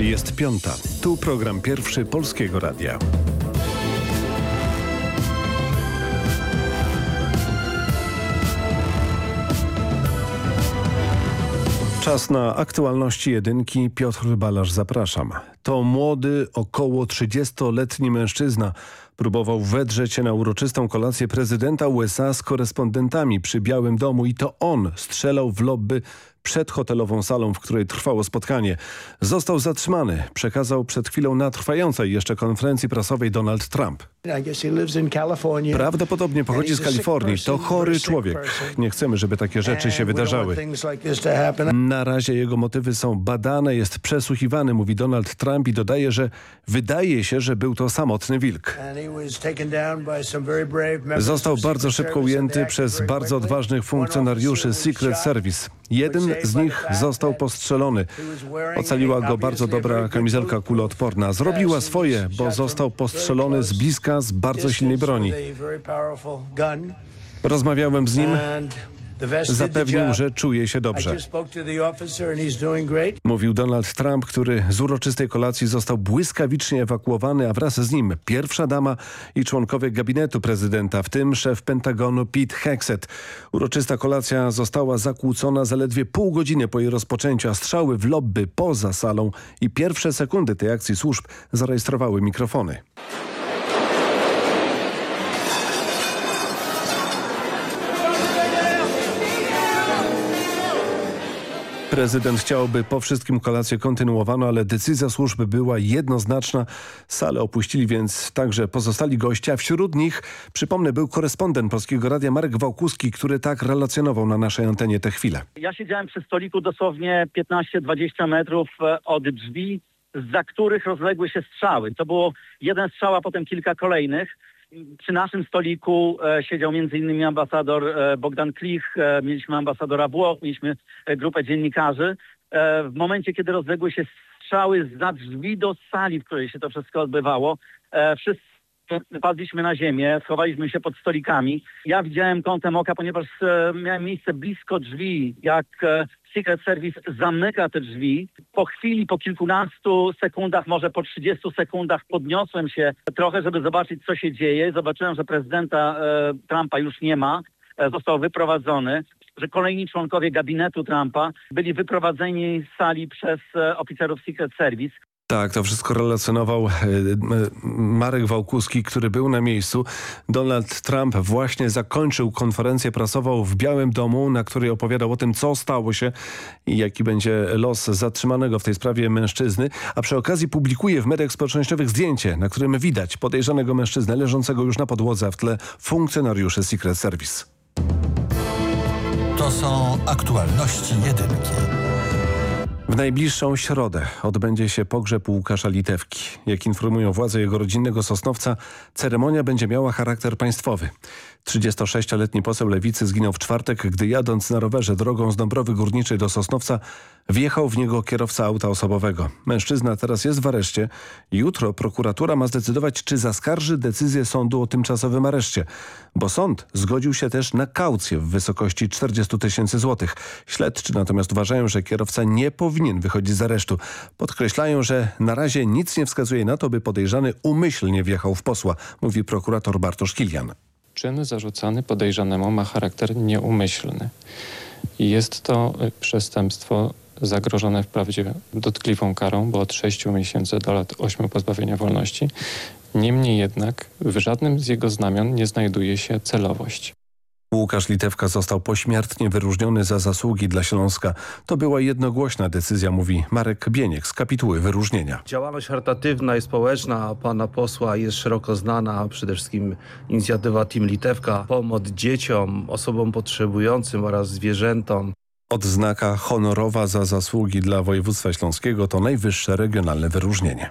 Jest piąta. Tu program pierwszy Polskiego Radia. Czas na aktualności jedynki. Piotr Balasz, zapraszam. To młody, około 30-letni mężczyzna próbował wedrzeć się na uroczystą kolację prezydenta USA z korespondentami przy Białym Domu i to on strzelał w lobby przed hotelową salą, w której trwało spotkanie. Został zatrzymany, przekazał przed chwilą na trwającej jeszcze konferencji prasowej Donald Trump. Prawdopodobnie pochodzi z Kalifornii. To chory człowiek. Nie chcemy, żeby takie rzeczy się wydarzały. Na razie jego motywy są badane, jest przesłuchiwany, mówi Donald Trump i dodaje, że wydaje się, że był to samotny wilk. Został bardzo szybko ujęty przez bardzo odważnych funkcjonariuszy Secret Service. Jeden z nich został postrzelony. Ocaliła go bardzo dobra kamizelka kuloodporna. Zrobiła swoje, bo został postrzelony z bliska z bardzo silnej broni. Rozmawiałem z nim. Zapewnił, że czuje się dobrze. Mówił Donald Trump, który z uroczystej kolacji został błyskawicznie ewakuowany, a wraz z nim pierwsza dama i członkowie gabinetu prezydenta, w tym szef Pentagonu Pete Hexet. Uroczysta kolacja została zakłócona zaledwie pół godziny po jej rozpoczęciu, a strzały w lobby poza salą i pierwsze sekundy tej akcji służb zarejestrowały mikrofony. Prezydent chciałby po wszystkim kolację kontynuowano, ale decyzja służby była jednoznaczna. Salę opuścili więc także pozostali goście, a wśród nich, przypomnę, był korespondent Polskiego Radia Marek Wałkuski, który tak relacjonował na naszej antenie te chwile. Ja siedziałem przy stoliku dosłownie 15-20 metrów e, od drzwi, za których rozległy się strzały. To było jeden strzał, a potem kilka kolejnych przy naszym stoliku e, siedział m.in. ambasador e, Bogdan Klich, e, mieliśmy ambasadora Włoch, mieliśmy grupę dziennikarzy. W momencie, kiedy rozległy się strzały za drzwi do sali, w której się to wszystko odbywało, wszyscy padliśmy na ziemię, schowaliśmy się pod stolikami. Ja widziałem kątem oka, ponieważ miałem miejsce blisko drzwi, jak Secret Service zamyka te drzwi. Po chwili, po kilkunastu sekundach, może po 30 sekundach podniosłem się trochę, żeby zobaczyć, co się dzieje. Zobaczyłem, że prezydenta e, Trumpa już nie ma. E, został wyprowadzony że kolejni członkowie gabinetu Trumpa byli wyprowadzeni z sali przez e, oficerów Secret Service. Tak, to wszystko relacjonował e, Marek Wałkuski, który był na miejscu. Donald Trump właśnie zakończył konferencję prasową w Białym Domu, na której opowiadał o tym, co stało się i jaki będzie los zatrzymanego w tej sprawie mężczyzny. A przy okazji publikuje w mediach społecznościowych zdjęcie, na którym widać podejrzanego mężczyznę leżącego już na podłodze, w tle funkcjonariuszy Secret Service. To są aktualności jedynki. W najbliższą środę odbędzie się pogrzeb Łukasza Litewki. Jak informują władze jego rodzinnego Sosnowca, ceremonia będzie miała charakter państwowy. 36-letni poseł Lewicy zginął w czwartek, gdy jadąc na rowerze drogą z Dąbrowy Górniczej do Sosnowca wjechał w niego kierowca auta osobowego. Mężczyzna teraz jest w areszcie. Jutro prokuratura ma zdecydować, czy zaskarży decyzję sądu o tymczasowym areszcie, bo sąd zgodził się też na kaucję w wysokości 40 tysięcy złotych. Śledczy natomiast uważają, że kierowca nie powinien wychodzić z aresztu. Podkreślają, że na razie nic nie wskazuje na to, by podejrzany umyślnie wjechał w posła, mówi prokurator Bartosz Kilian. Czyn zarzucany podejrzanemu ma charakter nieumyślny. Jest to y, przestępstwo zagrożone wprawdzie dotkliwą karą, bo od 6 miesięcy do lat 8 pozbawienia wolności. Niemniej jednak w żadnym z jego znamion nie znajduje się celowość. Łukasz Litewka został pośmiertnie wyróżniony za zasługi dla Śląska. To była jednogłośna decyzja, mówi Marek Bieniek z kapituły wyróżnienia. Działalność charytatywna i społeczna pana posła jest szeroko znana. Przede wszystkim inicjatywa Team Litewka, pomoc dzieciom, osobom potrzebującym oraz zwierzętom. Odznaka honorowa za zasługi dla województwa śląskiego to najwyższe regionalne wyróżnienie.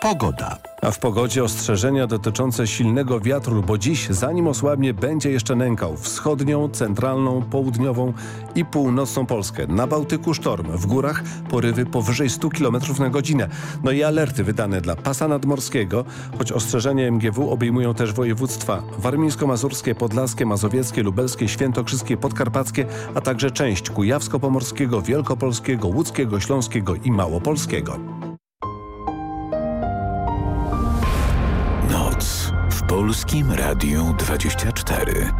Pogoda. A w pogodzie ostrzeżenia dotyczące silnego wiatru, bo dziś, zanim osłabnie, będzie jeszcze nękał wschodnią, centralną, południową i północną Polskę. Na Bałtyku sztorm, w górach porywy powyżej 100 km na godzinę. No i alerty wydane dla pasa nadmorskiego, choć ostrzeżenia MGW obejmują też województwa warmińsko-mazurskie, podlaskie, mazowieckie, lubelskie, świętokrzyskie, podkarpackie, a także część kujawsko-pomorskiego, wielkopolskiego, łódzkiego, śląskiego i małopolskiego. Polskim Radiu 24.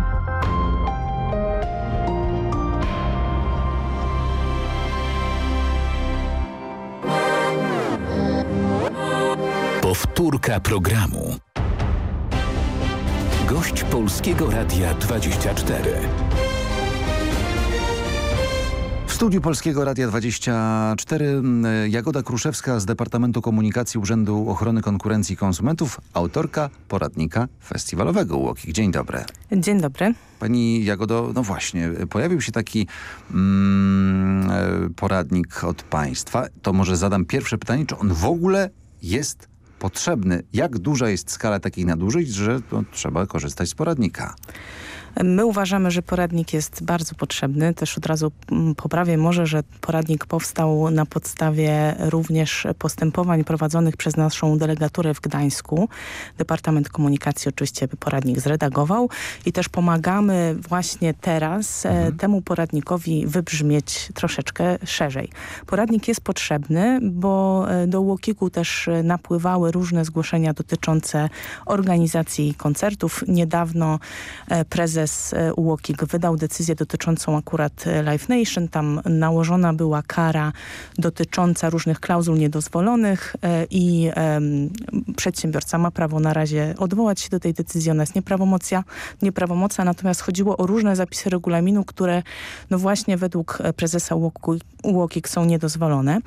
Powtórka programu. Gość Polskiego Radia 24. Studiu Polskiego Radia 24 m, Jagoda Kruszewska z Departamentu Komunikacji Urzędu Ochrony Konkurencji i Konsumentów, autorka poradnika festiwalowego Łokik. Dzień dobry. Dzień dobry. Pani Jagodo, no właśnie, pojawił się taki mm, e, poradnik od państwa. To może zadam pierwsze pytanie, czy on w ogóle jest potrzebny? Jak duża jest skala takich nadużyć, że no, trzeba korzystać z poradnika? My uważamy, że poradnik jest bardzo potrzebny. Też od razu mm, poprawię może, że poradnik powstał na podstawie również postępowań prowadzonych przez naszą delegaturę w Gdańsku. Departament Komunikacji oczywiście poradnik zredagował i też pomagamy właśnie teraz mhm. temu poradnikowi wybrzmieć troszeczkę szerzej. Poradnik jest potrzebny, bo e, do Łokiku też napływały różne zgłoszenia dotyczące organizacji koncertów. Niedawno e, prezes prezes UOKiK wydał decyzję dotyczącą akurat Live Nation. Tam nałożona była kara dotycząca różnych klauzul niedozwolonych e, i przedsiębiorca ma prawo na razie odwołać się do tej decyzji. Ona jest nieprawomocna, nieprawomocna natomiast chodziło o różne zapisy regulaminu, które no właśnie według prezesa UOKiK są niedozwolone.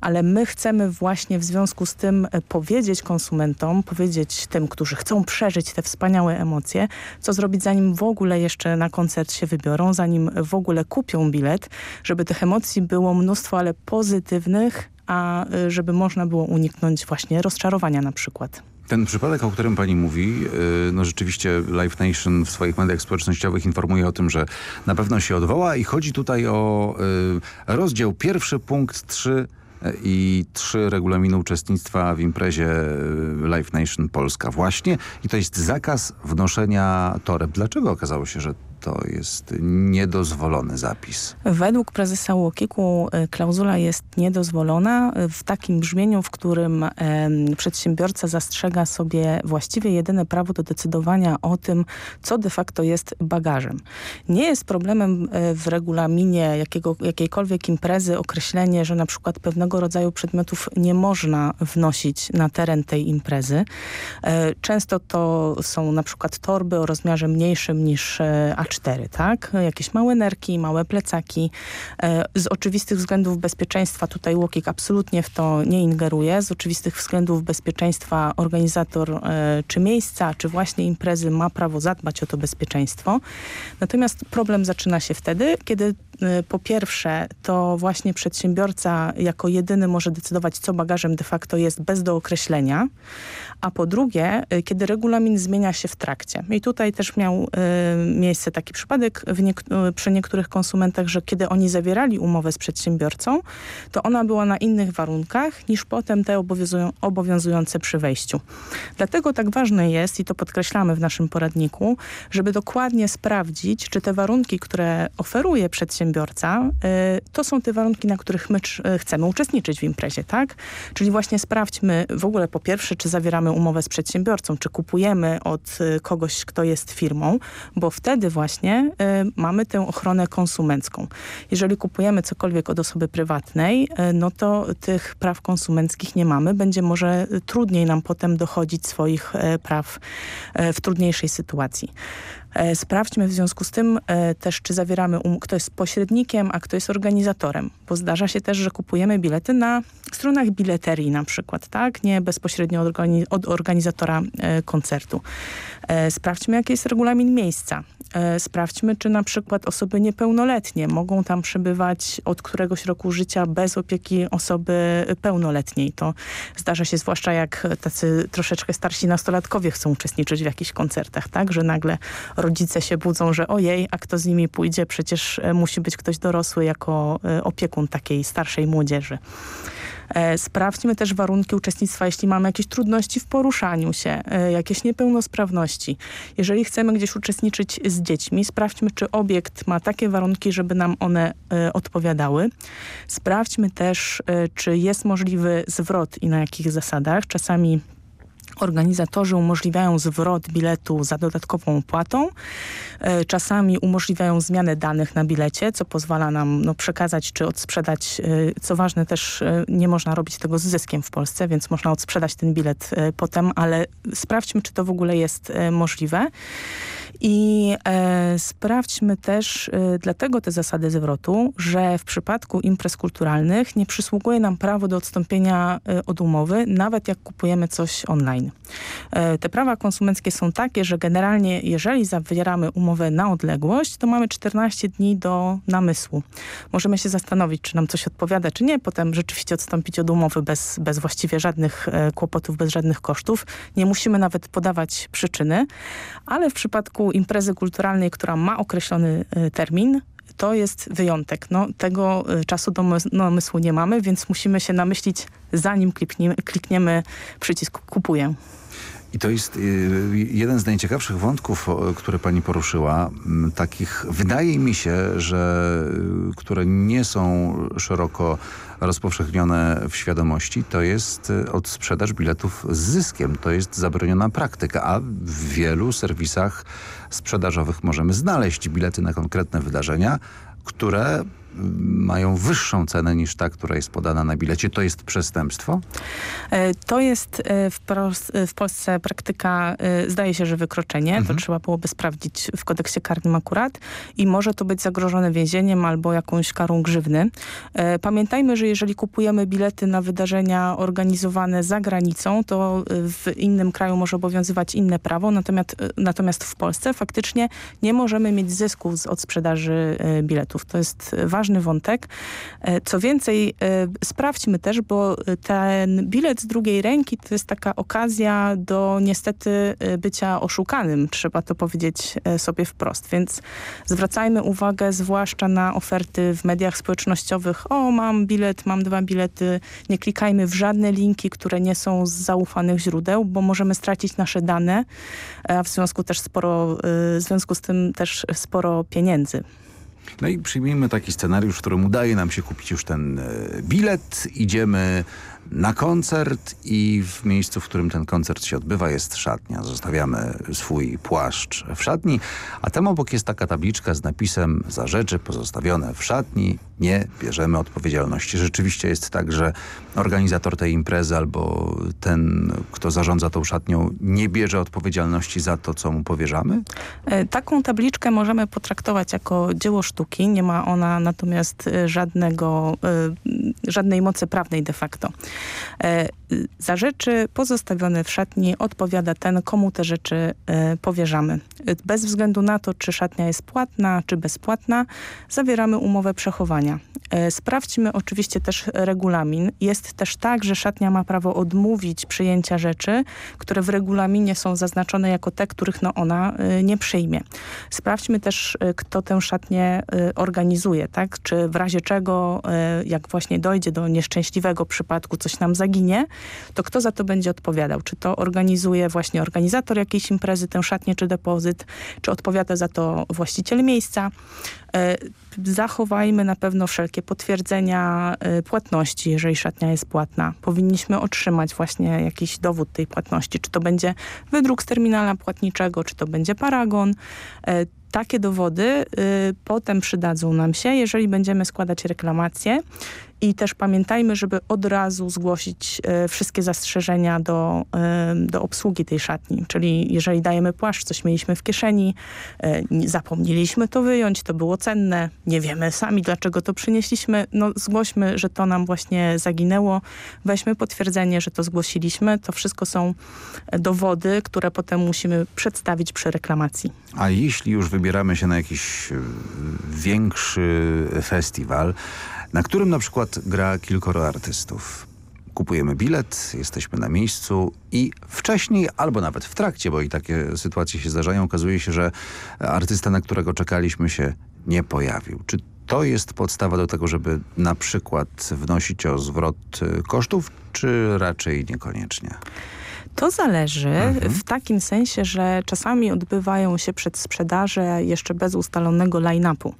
Ale my chcemy właśnie w związku z tym powiedzieć konsumentom, powiedzieć tym, którzy chcą przeżyć te wspaniałe emocje, co zrobić zanim w ogóle ogóle jeszcze na koncert się wybiorą, zanim w ogóle kupią bilet, żeby tych emocji było mnóstwo, ale pozytywnych, a y, żeby można było uniknąć właśnie rozczarowania na przykład. Ten przypadek, o którym pani mówi, y, no rzeczywiście Live Nation w swoich mediach społecznościowych informuje o tym, że na pewno się odwoła i chodzi tutaj o y, rozdział pierwszy, punkt 3 i trzy regulaminu uczestnictwa w imprezie Live Nation Polska właśnie i to jest zakaz wnoszenia toreb. Dlaczego okazało się, że to jest niedozwolony zapis. Według prezesa Łokiku y, klauzula jest niedozwolona w takim brzmieniu, w którym przedsiębiorca zastrzega sobie właściwie jedyne prawo do decydowania o tym, co de facto jest bagażem. Nie jest problemem e, w regulaminie jakiego, jakiejkolwiek imprezy określenie, że na przykład pewnego rodzaju przedmiotów nie można wnosić na teren tej imprezy. E, często to są na przykład torby o rozmiarze mniejszym niż A4 tak? Jakieś małe nerki, małe plecaki. E, z oczywistych względów bezpieczeństwa tutaj Łokik absolutnie w to nie ingeruje. Z oczywistych względów bezpieczeństwa organizator e, czy miejsca, czy właśnie imprezy ma prawo zadbać o to bezpieczeństwo. Natomiast problem zaczyna się wtedy, kiedy po pierwsze to właśnie przedsiębiorca jako jedyny może decydować, co bagażem de facto jest bez dookreślenia, a po drugie, kiedy regulamin zmienia się w trakcie. I tutaj też miał miejsce taki przypadek niek- przy niektórych konsumentach, że kiedy oni zawierali umowę z przedsiębiorcą, to ona była na innych warunkach niż potem te obowiązują, obowiązujące przy wejściu. Dlatego tak ważne jest, i to podkreślamy w naszym poradniku, żeby dokładnie sprawdzić, czy te warunki, które oferuje przedsiębiorca, y, to są te warunki, na których my y, chcemy uczestniczyć w imprezie, tak? Czyli właśnie sprawdźmy w ogóle po pierwsze, czy zawieramy umowę z przedsiębiorcą, czy kupujemy od y, kogoś, kto jest firmą, bo wtedy właśnie mamy tę ochronę konsumencką. Jeżeli kupujemy cokolwiek od osoby prywatnej, no to tych praw konsumenckich nie mamy. Będzie może trudniej nam potem dochodzić swoich praw w trudniejszej sytuacji. E, sprawdźmy w związku z tym e, też, czy zawieramy, um kto jest pośrednikiem, a kto jest organizatorem. Bo zdarza się też, że kupujemy bilety na stronach bileterii na przykład, tak? Nie bezpośrednio od, od organizatora e, koncertu. E, sprawdźmy, jaki jest regulamin miejsca. E, sprawdźmy, czy na przykład osoby niepełnoletnie mogą tam przebywać od któregoś roku życia bez opieki osoby pełnoletniej. To zdarza się zwłaszcza jak tacy troszeczkę starsi nastolatkowie chcą uczestniczyć w jakichś koncertach, tak? Że nagle rodzice się budzą, że ojej, a kto z nimi pójdzie? Przecież e, musi być ktoś dorosły jako opiekun takiej starszej młodzieży. E, Sprawdźmy też warunki uczestnictwa, jeśli mamy jakieś trudności w poruszaniu się, e, jakieś niepełnosprawności. Jeżeli chcemy gdzieś uczestniczyć z dziećmi, sprawdźmy, czy obiekt ma takie warunki, żeby nam one e, odpowiadały. Sprawdźmy też, czy jest możliwy zwrot i na jakich zasadach. Czasami Organizatorzy umożliwiają zwrot biletu za dodatkową opłatą. E, Czasami umożliwiają zmianę danych na bilecie, co pozwala nam no, przekazać czy odsprzedać. e, Co ważne, też e, nie można robić tego z zyskiem w Polsce, więc można odsprzedać ten bilet potem, ale sprawdźmy, czy to w ogóle jest możliwe. I e, sprawdźmy też e, dlatego te zasady zwrotu, że w przypadku imprez kulturalnych nie przysługuje nam prawo do odstąpienia e, od umowy, nawet jak kupujemy coś online. E, te prawa konsumenckie są takie, że generalnie jeżeli zawieramy umowę na odległość, to mamy 14 dni do namysłu. Możemy się zastanowić, czy nam coś odpowiada, czy nie, potem rzeczywiście odstąpić od umowy bez, bez właściwie żadnych e, kłopotów, bez żadnych kosztów. Nie musimy nawet podawać przyczyny, ale w przypadku imprezy kulturalnej, która ma określony e, termin, to jest wyjątek. No, tego e, czasu do mys- namysłu nie mamy, więc musimy się namyślić, zanim klikniemy przycisk kupuję. I to jest y, jeden z najciekawszych wątków, które pani poruszyła. Takich, wydaje mi się, że y, które nie są szeroko rozpowszechnione w świadomości, to jest y, odsprzedaż biletów z zyskiem. To jest zabroniona praktyka, a w wielu serwisach sprzedażowych możemy znaleźć bilety na konkretne wydarzenia, które mają wyższą cenę niż ta, która jest podana na bilecie. To jest przestępstwo? E, To jest e, w, e, w Polsce praktyka, zdaje się, że wykroczenie. To trzeba byłoby sprawdzić w kodeksie karnym akurat i może to być zagrożone więzieniem albo jakąś karą grzywny. Pamiętajmy, że jeżeli kupujemy bilety na wydarzenia organizowane za granicą, to w innym kraju może obowiązywać inne prawo, natomiast, natomiast w Polsce faktycznie nie możemy mieć zysków z od sprzedaży biletów. To jest e, ważny wątek. E, Co więcej, e, sprawdźmy też, bo e, ten bilet z drugiej ręki to jest taka okazja do niestety bycia oszukanym, trzeba to powiedzieć sobie wprost. Więc zwracajmy uwagę zwłaszcza na oferty w mediach społecznościowych. O, mam bilet, mam dwa bilety. Nie klikajmy w żadne linki, które nie są z zaufanych źródeł, bo możemy stracić nasze dane, a w związku też sporo, w związku z tym też sporo pieniędzy. No i przyjmijmy taki scenariusz, w którym udaje nam się kupić już ten e, bilet, idziemy na koncert i w miejscu, w którym ten koncert się odbywa jest szatnia. Zostawiamy swój płaszcz w szatni, a tam obok jest taka tabliczka z napisem za rzeczy pozostawione w szatni nie bierzemy odpowiedzialności. Rzeczywiście jest tak, że organizator tej imprezy albo ten, kto zarządza tą szatnią nie bierze odpowiedzialności za to, co mu powierzamy? E, Taką tabliczkę możemy potraktować jako dzieło sztuki. Nie ma ona natomiast e, żadnego, e, żadnej mocy prawnej de facto. E, Za rzeczy pozostawione w szatni odpowiada ten, komu te rzeczy e, powierzamy. E, Bez względu na to, czy szatnia jest płatna, czy bezpłatna, zawieramy umowę przechowania. Sprawdźmy oczywiście też regulamin. Jest też tak, że szatnia ma prawo odmówić przyjęcia rzeczy, które w regulaminie są zaznaczone jako te, których no ona nie przyjmie. Sprawdźmy też, kto tę szatnię organizuje, tak? Czy w razie czego, jak właśnie dojdzie do nieszczęśliwego przypadku, coś nam zaginie, to kto za to będzie odpowiadał? Czy to organizuje właśnie organizator jakiejś imprezy, tę szatnię czy depozyt, czy odpowiada za to właściciel miejsca? E, Zachowajmy na pewno wszelkie potwierdzenia e, płatności, jeżeli szatnia jest płatna. Powinniśmy otrzymać właśnie jakiś dowód tej płatności. Czy to będzie wydruk z terminala płatniczego, czy to będzie paragon. E, takie dowody y, potem przydadzą nam się, jeżeli będziemy składać reklamacje i też pamiętajmy, żeby od razu zgłosić e, wszystkie zastrzeżenia do, e, do obsługi tej szatni. Czyli jeżeli dajemy płaszcz, coś mieliśmy w kieszeni, e, nie- zapomnieliśmy to wyjąć, to było cenne, nie wiemy sami dlaczego to przynieśliśmy, no zgłośmy, że to nam właśnie zaginęło, weźmy potwierdzenie, że to zgłosiliśmy. To wszystko są dowody, które potem musimy przedstawić przy reklamacji. A jeśli już wybieramy się na jakiś większy festiwal, na którym na przykład gra kilkoro artystów, kupujemy bilet, jesteśmy na miejscu i wcześniej, albo nawet w trakcie, bo i takie sytuacje się zdarzają, okazuje się, że artysta, na którego czekaliśmy się nie pojawił. Czy to jest podstawa do tego, żeby na przykład wnosić o zwrot e, kosztów, czy raczej niekoniecznie? To zależy w takim sensie, że czasami odbywają się przedsprzedaże jeszcze bez ustalonego line-upu.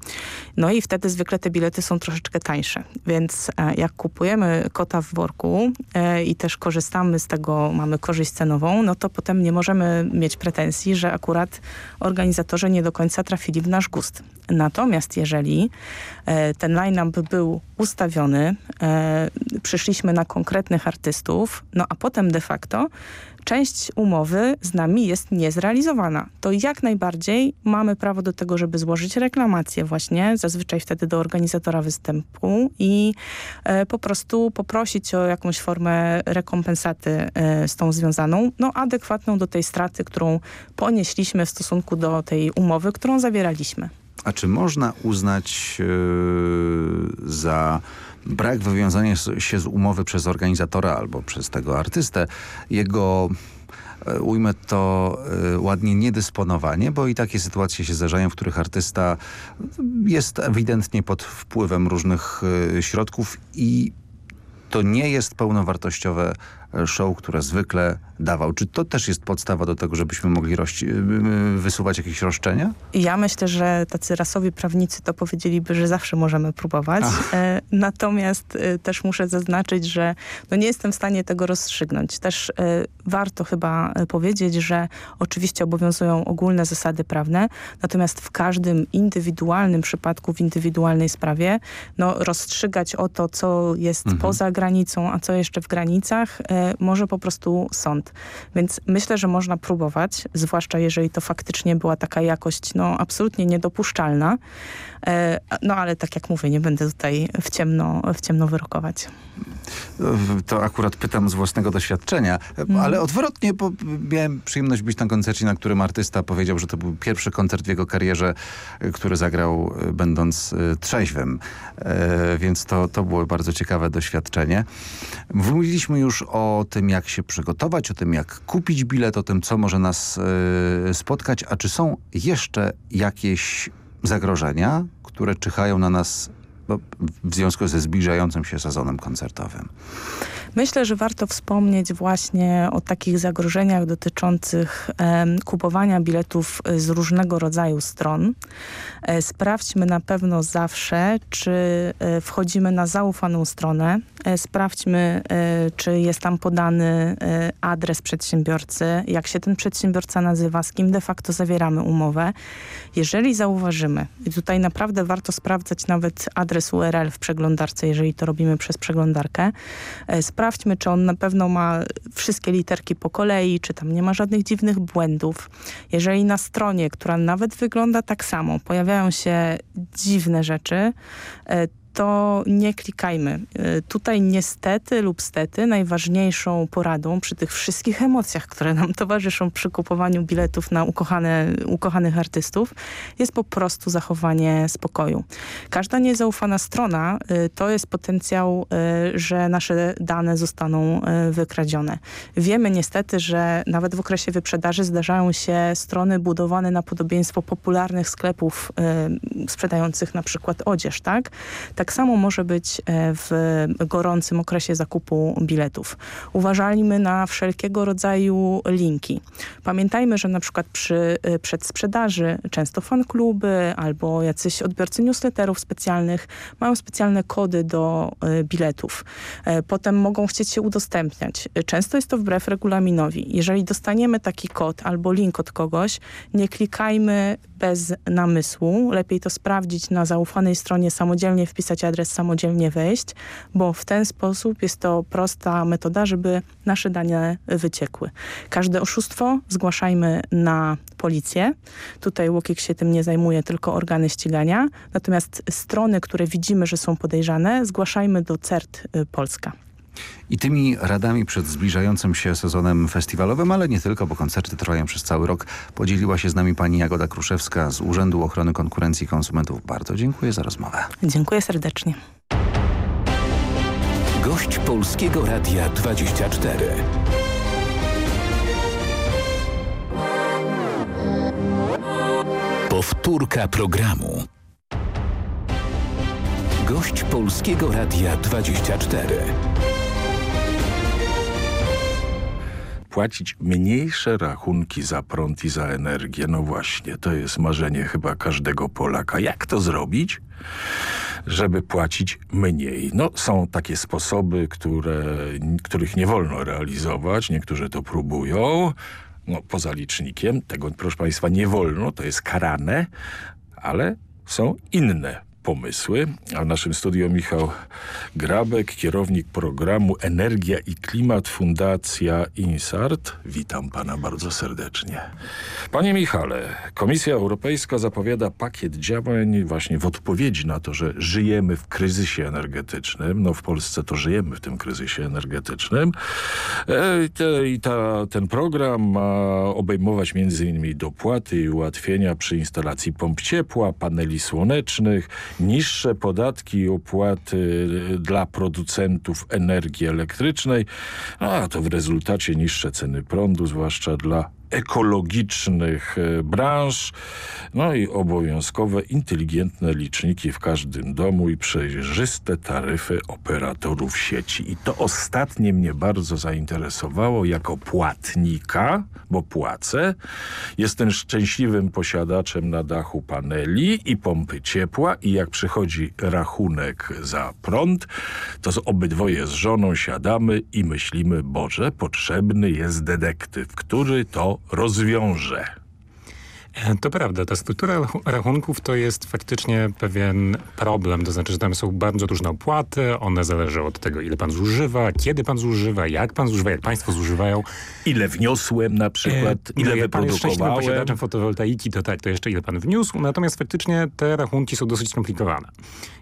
No i wtedy zwykle te bilety są troszeczkę tańsze. Więc e, jak kupujemy kota w worku e, i też korzystamy z tego, mamy korzyść cenową, no to potem nie możemy mieć pretensji, że akurat organizatorzy nie do końca trafili w nasz gust. Natomiast jeżeli e, ten line-up był ustawiony, przyszliśmy na konkretnych artystów, no a potem de facto część umowy z nami jest niezrealizowana. To jak najbardziej mamy prawo do tego, żeby złożyć reklamację właśnie, zazwyczaj wtedy do organizatora występu i e, po prostu poprosić o jakąś formę rekompensaty e, z tą związaną, no adekwatną do tej straty, którą ponieśliśmy w stosunku do tej umowy, którą zawieraliśmy. A czy można uznać yy, za brak wywiązania się z umowy przez organizatora albo przez tego artystę. Jego e, ujmę to e, ładnie, niedysponowanie, bo i takie sytuacje się zdarzają, w których artysta jest ewidentnie pod wpływem różnych e, środków i to nie jest pełnowartościowe e, show, które zwykle dawał. Czy to też jest podstawa do tego, żebyśmy mogli rości- y, wysuwać jakieś roszczenia? Ja myślę, że tacy rasowi prawnicy to powiedzieliby, że zawsze możemy próbować. E, natomiast e, też muszę zaznaczyć, że no nie jestem w stanie tego rozstrzygnąć. Też e, warto chyba e, powiedzieć, że oczywiście obowiązują ogólne zasady prawne, natomiast w każdym indywidualnym przypadku, w indywidualnej sprawie, no rozstrzygać o to, co jest poza granicą, a co jeszcze w granicach, może po prostu sąd. Więc myślę, że można próbować, zwłaszcza jeżeli to faktycznie była taka jakość no, absolutnie niedopuszczalna. E, no ale tak jak mówię, nie będę tutaj w ciemno, w ciemno wyrokować. To akurat pytam z własnego doświadczenia, ale odwrotnie, bo miałem przyjemność być na koncercie, na którym artysta powiedział, że to był pierwszy koncert w jego karierze, y, który zagrał y, będąc y, trzeźwym. Więc to, to było bardzo ciekawe doświadczenie. Mówiliśmy już o tym, jak się przygotować, o tym, jak kupić bilet, o tym, co może nas y, spotkać. A czy są jeszcze jakieś zagrożenia, które czyhają na nas w związku ze zbliżającym się sezonem koncertowym? Myślę, że warto wspomnieć właśnie o takich zagrożeniach dotyczących kupowania biletów e, z różnego rodzaju stron. E, sprawdźmy na pewno zawsze, czy e, wchodzimy na zaufaną stronę. E, sprawdźmy, czy jest tam podany adres przedsiębiorcy, jak się ten przedsiębiorca nazywa, z kim de facto zawieramy umowę. Jeżeli zauważymy, i tutaj naprawdę warto sprawdzać nawet adres URL w przeglądarce, jeżeli to robimy przez przeglądarkę, E, Sprawdźmy, czy on na pewno ma wszystkie literki po kolei, czy tam nie ma żadnych dziwnych błędów. Jeżeli na stronie, która nawet wygląda tak samo, pojawiają się dziwne rzeczy, e, to nie klikajmy. E, Tutaj niestety lub stety najważniejszą poradą przy tych wszystkich emocjach, które nam towarzyszą przy kupowaniu biletów na ukochane, ukochanych artystów, jest po prostu zachowanie spokoju. Każda niezaufana strona y, to jest potencjał, y, że nasze dane zostaną wykradzione. Wiemy niestety, że nawet w okresie wyprzedaży zdarzają się strony budowane na podobieństwo popularnych sklepów sprzedających na przykład odzież, tak? Tak Tak samo może być e, w gorącym okresie zakupu biletów. Uważajmy na wszelkiego rodzaju linki. Pamiętajmy, że na przykład przy e, przedsprzedaży często fankluby albo jacyś odbiorcy newsletterów specjalnych mają specjalne kody do e, biletów. Potem mogą chcieć się udostępniać. Często jest to wbrew regulaminowi. Jeżeli dostaniemy taki kod albo link od kogoś, nie klikajmy bez namysłu. Lepiej to sprawdzić na zaufanej stronie, samodzielnie wpisać adres, samodzielnie wejść, bo w ten sposób jest to prosta metoda, żeby nasze dane wyciekły. Każde oszustwo zgłaszajmy na policję. Tutaj Łokik się tym nie zajmuje, tylko organy ścigania. Natomiast strony, które widzimy, że są podejrzane, zgłaszajmy do CERT y, Polska. I tymi radami przed zbliżającym się sezonem festiwalowym, ale nie tylko, bo koncerty trwają przez cały rok, podzieliła się z nami pani Jagoda Kruszewska z Urzędu Ochrony Konkurencji i Konsumentów. Bardzo dziękuję za rozmowę. Dziękuję serdecznie. Gość Polskiego Radia 24. Powtórka programu. Gość Polskiego Radia 24. płacić mniejsze rachunki za prąd i za energię. No właśnie, to jest marzenie chyba każdego Polaka. Jak to zrobić? żeby płacić mniej. No, są takie sposoby, które, których nie wolno realizować. Niektórzy to próbują. No, poza licznikiem. Tego, proszę Państwa, nie wolno. To jest karane. Ale są inne pomysły. A w naszym studiu Michał Grabek, kierownik programu Energia i Klimat Fundacja Insart. Witam pana bardzo serdecznie. Panie Michale, Komisja Europejska zapowiada pakiet działań właśnie w odpowiedzi na to, że żyjemy w kryzysie energetycznym. No w Polsce to żyjemy w tym kryzysie energetycznym. E, te, I ta, ten program ma obejmować m.in. dopłaty i ułatwienia przy instalacji pomp ciepła, paneli słonecznych, niższe podatki i opłaty dla producentów energii elektrycznej, a to w rezultacie niższe ceny prądu, zwłaszcza dla ekologicznych e, branż, no i obowiązkowe inteligentne liczniki w każdym domu i przejrzyste taryfy operatorów sieci. I to ostatnie mnie bardzo zainteresowało jako płatnika, bo płacę. Jestem szczęśliwym posiadaczem na dachu paneli i pompy ciepła i jak przychodzi rachunek za prąd, to z obydwoje z żoną siadamy i myślimy, Boże, potrzebny jest detektyw, który to rozwiąże. To prawda, ta struktura rachunków to jest faktycznie pewien problem, to znaczy, że tam są bardzo różne opłaty, one zależą od tego, ile pan zużywa, kiedy pan zużywa, jak pan zużywa, jak państwo zużywają. Ile wniosłem na przykład, e, ile no, jak pan jest posiadaczem fotowoltaiki, to tak, to jeszcze ile pan wniósł, natomiast faktycznie te rachunki są dosyć skomplikowane.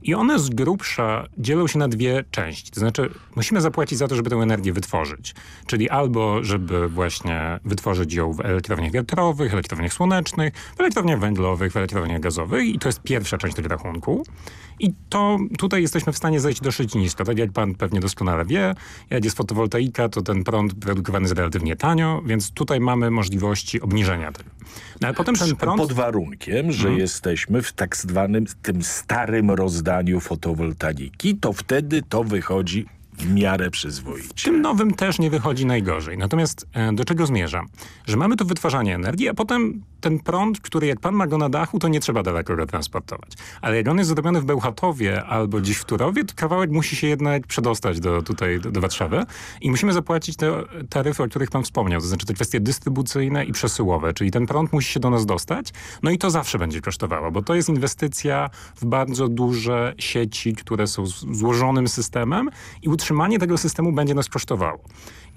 I one z grubsza dzielą się na dwie części, to znaczy musimy zapłacić za to, żeby tę energię wytworzyć, czyli albo żeby właśnie wytworzyć ją w elektrowniach wiatrowych, elektrowniach słonecznych, w elektrowniach węglowych, w elektrowniach gazowych i to jest pierwsza część tego rachunku. I to tutaj jesteśmy w stanie zejść dosyć nisko. Tak jak pan pewnie doskonale wie, jak jest fotowoltaika, to ten prąd produkowany jest relatywnie tanio, więc tutaj mamy możliwości obniżenia tego. No, ale potem ten prąd... Pod warunkiem, że hmm. jesteśmy w tak zwanym tym starym rozdaniu fotowoltaiki, to wtedy to wychodzi w miarę przyzwoicie. W tym nowym też nie wychodzi najgorzej. Natomiast e, do czego zmierzam? Że mamy tu wytwarzanie energii, a potem ten prąd, który jak pan ma go na dachu, to nie trzeba daleko go transportować. Ale jak on jest zrobiony w Bełchatowie albo gdzieś w Turowie, to kawałek musi się jednak przedostać do, tutaj do, do Warszawy i musimy zapłacić te taryfy, o których pan wspomniał. To znaczy te kwestie dystrybucyjne i przesyłowe, czyli ten prąd musi się do nas dostać. No i to zawsze będzie kosztowało, bo to jest inwestycja w bardzo duże sieci, które są złożonym systemem i utrzymanie tego systemu będzie nas kosztowało.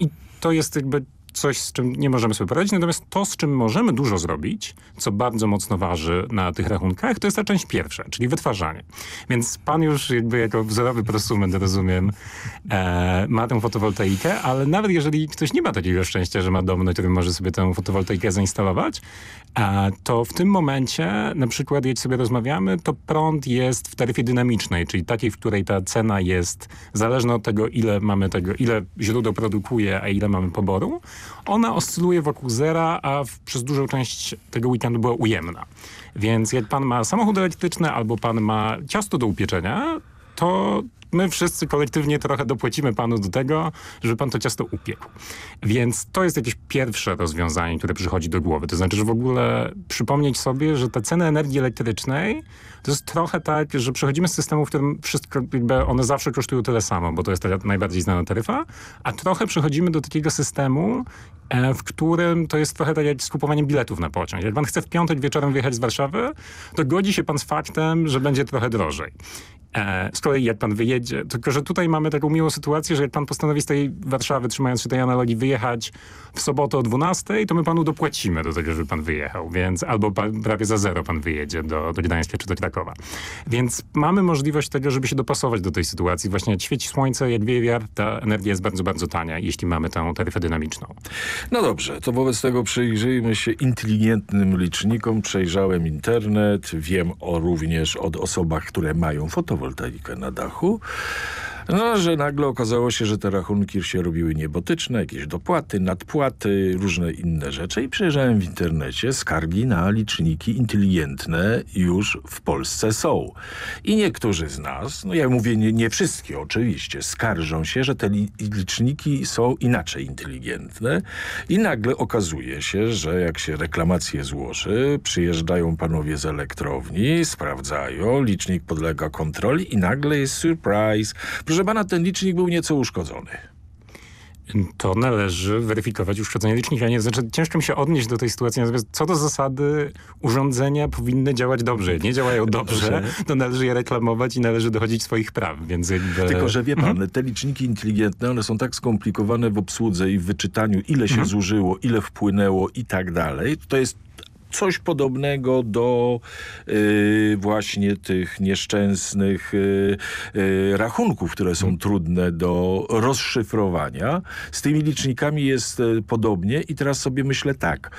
I to jest jakby coś, z czym nie możemy sobie poradzić. Natomiast to, z czym możemy dużo zrobić, co bardzo mocno waży na tych rachunkach, to jest ta część pierwsza, czyli wytwarzanie. Więc pan już jakby jako wzorowy prosument, rozumiem, e, ma tę fotowoltaikę, ale nawet jeżeli ktoś nie ma takiego szczęścia, że ma dom, na którym może sobie tę fotowoltaikę zainstalować, to w tym momencie, na przykład, jak sobie rozmawiamy, to prąd jest w taryfie dynamicznej, czyli takiej, w której ta cena jest zależna od tego, ile mamy tego, ile źródeł produkuje, a ile mamy poboru, ona oscyluje wokół zera, a w, przez dużą część tego weekendu była ujemna. Więc jak pan ma samochód elektryczny albo pan ma ciasto do upieczenia, to my wszyscy kolektywnie trochę dopłacimy panu do tego, żeby pan to ciasto upiekł. Więc to jest jakieś pierwsze rozwiązanie, które przychodzi do głowy. To znaczy, że w ogóle przypomnieć sobie, że ta cena energii elektrycznej to jest trochę tak, że przechodzimy z systemu, w którym wszystko, jakby one zawsze kosztują tyle samo, bo to jest ta najbardziej znana taryfa, a trochę przechodzimy do takiego systemu, e, w którym to jest trochę tak jak z kupowaniem biletów na pociąg. Jak pan chce w piątek wieczorem wyjechać z Warszawy, to godzi się pan z faktem, że będzie trochę drożej. E, z kolei jak pan wyjedzie, tylko że tutaj mamy taką miłą sytuację, że jak pan postanowi z tej Warszawy, trzymając się tej analogii, wyjechać w sobotę o 12, to my panu dopłacimy do tego, żeby pan wyjechał, więc albo pan, prawie za zero pan wyjedzie do, do Gdańska czy do Krakowa. Więc mamy możliwość tego, żeby się dopasować do tej sytuacji. Właśnie jak świeci słońce, jak wieje wiatr, ta energia jest bardzo, bardzo tania, jeśli mamy tę taryfę dynamiczną. No dobrze, to wobec tego przyjrzyjmy się inteligentnym licznikom. Przejrzałem internet, wiem o również od osobach, które mają fotowoltaikę na dachu. No, że nagle okazało się, że te rachunki się robiły niebotyczne, jakieś dopłaty, nadpłaty, różne inne rzeczy i przejrzałem w internecie, skargi na liczniki inteligentne już w Polsce są. I niektórzy z nas, no ja mówię nie, nie wszystkie oczywiście, skarżą się, że te li liczniki są inaczej inteligentne i nagle okazuje się, że jak się reklamację złoży, przyjeżdżają panowie z elektrowni, sprawdzają, licznik podlega kontroli i nagle jest surprise. Proszę pana, ten licznik był nieco uszkodzony. To należy weryfikować uszkodzenie licznika. Nie, znaczy, ciężko mi się odnieść do tej sytuacji. Natomiast co do zasady, urządzenia powinny działać dobrze. Nie działają dobrze, to należy je reklamować i należy dochodzić swoich praw. Więc jakby... Tylko, że wie pan, te liczniki inteligentne, one są tak skomplikowane w obsłudze i w wyczytaniu, ile się Mhm. zużyło, ile wpłynęło i tak dalej. To jest coś podobnego do y, właśnie tych nieszczęsnych y, y, rachunków, które są trudne do rozszyfrowania. Z tymi licznikami jest y, podobnie i teraz sobie myślę tak.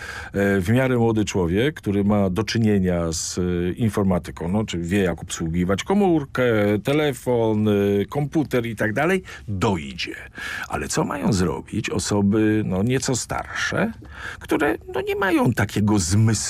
y, w miarę młody człowiek, który ma do czynienia z y, informatyką, no, czy wie jak obsługiwać komórkę, telefon, komputer i tak dalej, dojdzie. Ale co mają zrobić osoby no, nieco starsze, które no, nie mają takiego zmysłu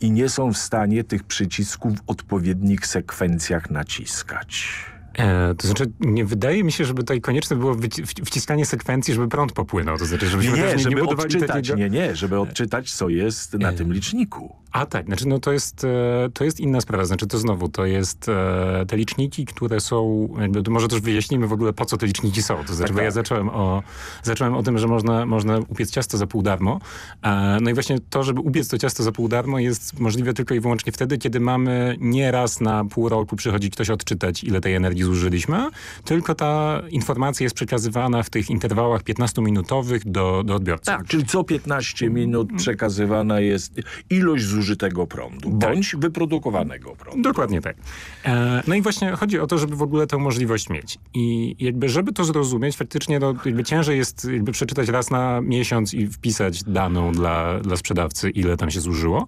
i nie są w stanie tych przycisków w odpowiednich sekwencjach naciskać. E, to znaczy, nie wydaje mi się, żeby tutaj konieczne było wciskanie sekwencji, żeby prąd popłynął. To znaczy, żebyśmy Nie, też żeby budowali odczytać, takiego... nie, nie, żeby odczytać, co jest na tym liczniku. A tak, znaczy no to jest, e, to jest inna sprawa. Znaczy to znowu, to jest e, te liczniki, które są, może też wyjaśnimy w ogóle po co te liczniki są. To znaczy, Tak, bo ja tak. zacząłem o, zacząłem o tym, że można, można upiec ciasto za pół darmo. E, no i właśnie to, żeby upiec to ciasto za pół darmo jest możliwe tylko i wyłącznie wtedy, kiedy mamy nie raz na pół roku przychodzi ktoś odczytać, ile tej energii zużyliśmy, tylko ta informacja jest przekazywana w tych interwałach 15-minutowych do, do odbiorcy. Tak, czyli co 15 minut przekazywana jest ilość zużytego prądu, bądź wyprodukowanego prądu. Dokładnie tak. E, no i właśnie chodzi o to, żeby w ogóle tę możliwość mieć. I jakby, żeby to zrozumieć, faktycznie no, jakby ciężej jest jakby przeczytać raz na miesiąc i wpisać daną dla, dla sprzedawcy, ile tam się zużyło.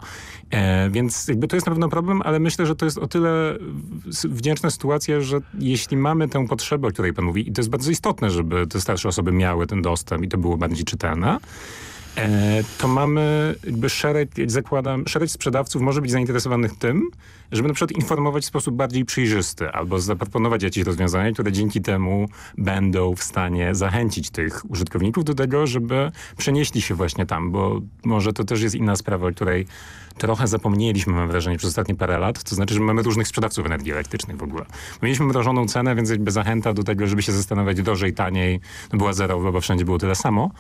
E, więc jakby to jest na pewno problem, ale myślę, że to jest o tyle wdzięczna sytuacja, że jeśli mamy tę potrzebę, o której pan mówi, i to jest bardzo istotne, żeby te starsze osoby miały ten dostęp i to było bardziej czytelne, to mamy jakby szereg, zakładam, szereg sprzedawców może być zainteresowanych tym, żeby na przykład informować w sposób bardziej przejrzysty albo zaproponować jakieś rozwiązania, które dzięki temu będą w stanie zachęcić tych użytkowników do tego, żeby przenieśli się właśnie tam, bo może to też jest inna sprawa, o której trochę zapomnieliśmy, mam wrażenie, przez ostatnie parę lat. To znaczy, że mamy różnych sprzedawców energii elektrycznej w ogóle. Mieliśmy mrożoną cenę, więc jakby zachęta do tego, żeby się zastanawiać drożej, taniej, no była zerowa, bo wszędzie było tyle samo.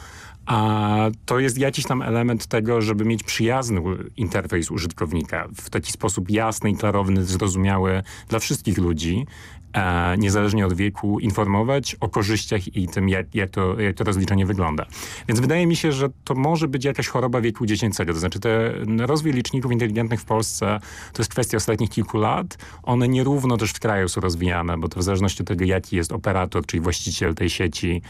A to jest jakiś tam element tego, żeby mieć przyjazny interfejs użytkownika w taki sposób jasny i klarowny, zrozumiały dla wszystkich ludzi, e, niezależnie od wieku, informować o korzyściach i tym, jak, jak, to, jak to rozliczenie wygląda. Więc wydaje mi się, że to może być jakaś choroba wieku dziecięcego. To znaczy te rozwój liczników inteligentnych w Polsce to jest kwestia ostatnich kilku lat. One nierówno też w kraju są rozwijane, bo to w zależności od tego, jaki jest operator, czyli właściciel tej sieci,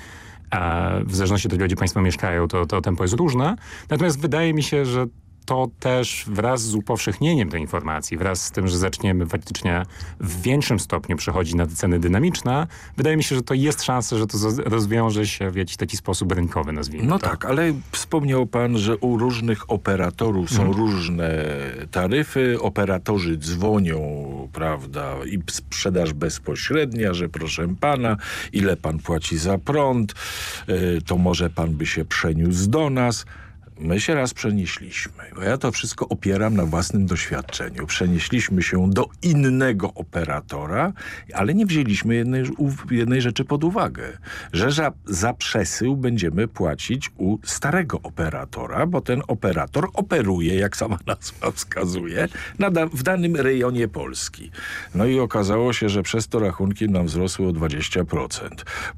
w zależności od gdzie państwo mieszkają, to, to tempo jest różne. Natomiast wydaje mi się, że to też wraz z upowszechnieniem tej informacji, wraz z tym, że zaczniemy faktycznie w większym stopniu przechodzić na ceny dynamiczne, wydaje mi się, że to jest szansa, że to rozwiąże się w jakiś taki sposób rynkowy, nazwijmy No to. tak, ale wspomniał pan, że u różnych operatorów są Mhm. różne taryfy. Operatorzy dzwonią, prawda, i sprzedaż bezpośrednia, że proszę pana, ile pan płaci za prąd, y, to może pan by się przeniósł do nas. My się raz przenieśliśmy, bo ja to wszystko opieram na własnym doświadczeniu. Przenieśliśmy się do innego operatora, ale nie wzięliśmy jednej, jednej rzeczy pod uwagę, że za, za przesył będziemy płacić u starego operatora, bo ten operator operuje, jak sama nazwa wskazuje, na w danym rejonie Polski. No i okazało się, że przez to rachunki nam wzrosły o 20%,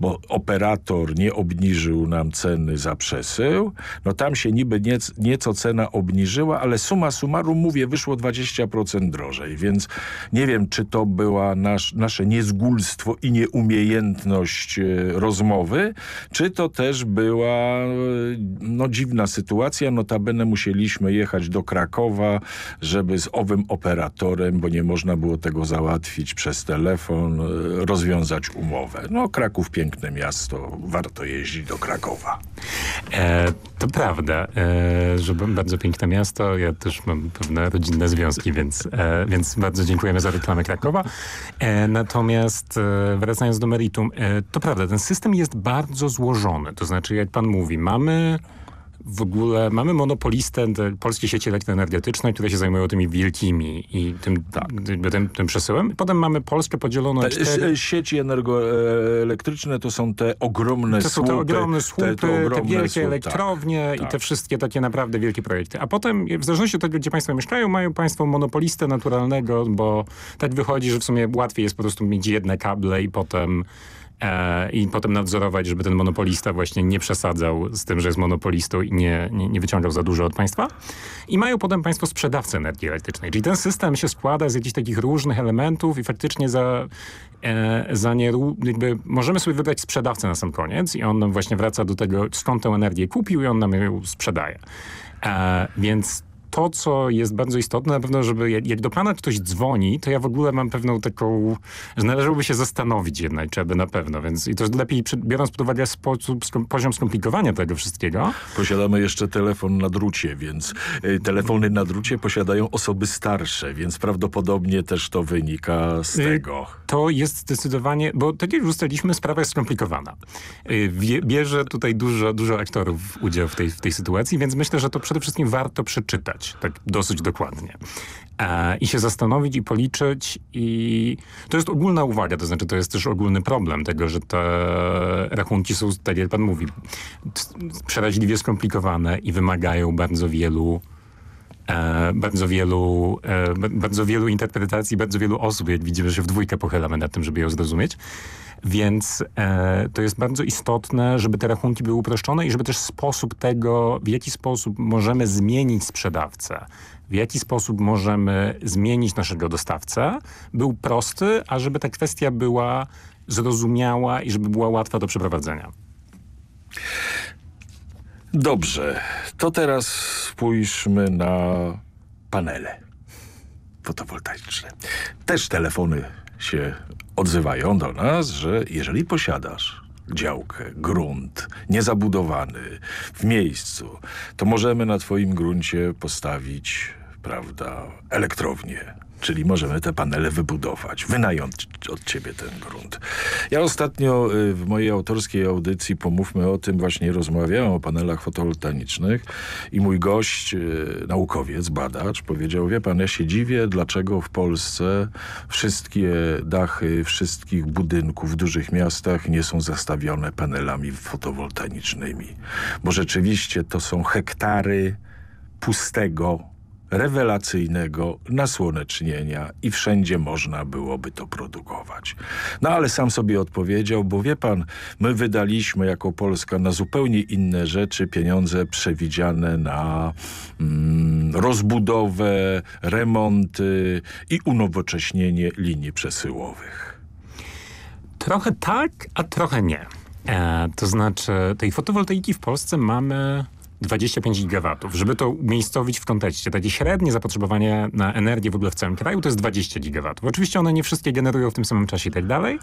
bo operator nie obniżył nam ceny za przesył, no tam się niby niec, nieco cena obniżyła, ale suma summarum, mówię, wyszło 20% drożej, więc nie wiem, czy to była nasz, nasze niezgulstwo i nieumiejętność e, rozmowy, czy to też była e, no, dziwna sytuacja. Notabene musieliśmy jechać do Krakowa, żeby z owym operatorem, bo nie można było tego załatwić przez telefon, e, rozwiązać umowę. No Kraków piękne miasto, warto jeździć do Krakowa. E, to prawda, że b- bardzo piękne miasto. Ja też mam pewne rodzinne związki, więc, e, więc bardzo dziękujemy za reklamę Krakowa. E, natomiast e, wracając do meritum, e, to prawda, ten system jest bardzo złożony. To znaczy, jak pan mówi, mamy w ogóle mamy monopolistę te polskie sieci elektroenergetyczne, które się zajmują tymi wielkimi i tym, jakby tym, tym przesyłem. Potem mamy Polskę podzieloną na Te, cztery... s- sieci energoelektryczne to są te ogromne To są słupy. te ogromne słupy, te, ogromne wielkie słupy, elektrownie i tak. te wszystkie takie naprawdę wielkie projekty. A potem, w zależności od tego, gdzie państwo mieszkają, mają państwo monopolistę naturalnego, bo tak wychodzi, że w sumie łatwiej jest po prostu mieć jedne kable i potem e, i potem nadzorować, żeby ten monopolista właśnie nie przesadzał z tym, że jest monopolistą i nie, nie, nie wyciągał za dużo od państwa. I mają potem państwo sprzedawcę energii elektrycznej. Czyli ten system się składa z jakichś takich różnych elementów i faktycznie za, e, za nie, jakby możemy sobie wybrać sprzedawcę na sam koniec i on nam właśnie wraca do tego, skąd tę energię kupił i on nam ją sprzedaje. E, więc to, co jest bardzo istotne, na pewno, żeby jak, do pana ktoś dzwoni, to ja w ogóle mam pewną taką, że należałoby się zastanowić jednak, czy aby na pewno, więc i to jest lepiej, biorąc pod uwagę sposób, poziom skomplikowania tego wszystkiego, Posiadamy jeszcze telefon na drucie, więc y, telefony na drucie posiadają osoby starsze, więc prawdopodobnie też to wynika z Y, tego. To jest zdecydowanie, bo tak jak już ustaliliśmy, sprawa jest skomplikowana. Y, bierze tutaj dużo, dużo aktorów udział w tej, w tej sytuacji, więc myślę, że to przede wszystkim warto przeczytać tak dosyć dokładnie. E, I się zastanowić i policzyć i to jest ogólna uwaga, to znaczy to jest też ogólny problem tego, że te rachunki są, tak jak pan mówi, przeraźliwie skomplikowane i wymagają bardzo wielu bardzo wielu, e, ba- bardzo wielu interpretacji, bardzo wielu osób, jak widzimy, że się w dwójkę pochylamy nad tym, żeby ją zrozumieć. Więc e, to jest bardzo istotne, żeby te rachunki były uproszczone i żeby też sposób tego, w jaki sposób możemy zmienić sprzedawcę, w jaki sposób możemy zmienić naszego dostawcę, był prosty, a żeby ta kwestia była zrozumiała i żeby była łatwa do przeprowadzenia. Dobrze, to teraz spójrzmy na panele fotowoltaiczne. Też telefony się odzywają do nas, że jeżeli posiadasz działkę, grunt niezabudowany w miejscu, to możemy na twoim gruncie postawić, prawda, elektrownię. Czyli możemy te panele wybudować, wynająć od ciebie ten grunt. Ja ostatnio y, w mojej autorskiej audycji Pomówmy o tym właśnie rozmawiałem o panelach fotowoltaicznych i mój gość, y, naukowiec, badacz powiedział, wie pan, ja się dziwię, dlaczego w Polsce wszystkie dachy wszystkich budynków w dużych miastach nie są zastawione panelami fotowoltaicznymi. Bo rzeczywiście to są hektary pustego, rewelacyjnego nasłonecznienia i wszędzie można byłoby to produkować. No ale sam sobie odpowiedział, bo wie pan, my wydaliśmy jako Polska na zupełnie inne rzeczy pieniądze przewidziane na mm, rozbudowę, remonty i unowocześnienie linii przesyłowych. Trochę tak, a trochę nie. E, to znaczy, tej fotowoltaiki w Polsce mamy 25 gigawatów. Żeby to umiejscowić w kontekście, takie średnie zapotrzebowanie na energię w ogóle w całym kraju to jest 20 gigawatów. Oczywiście one nie wszystkie generują w tym samym czasie i tak dalej,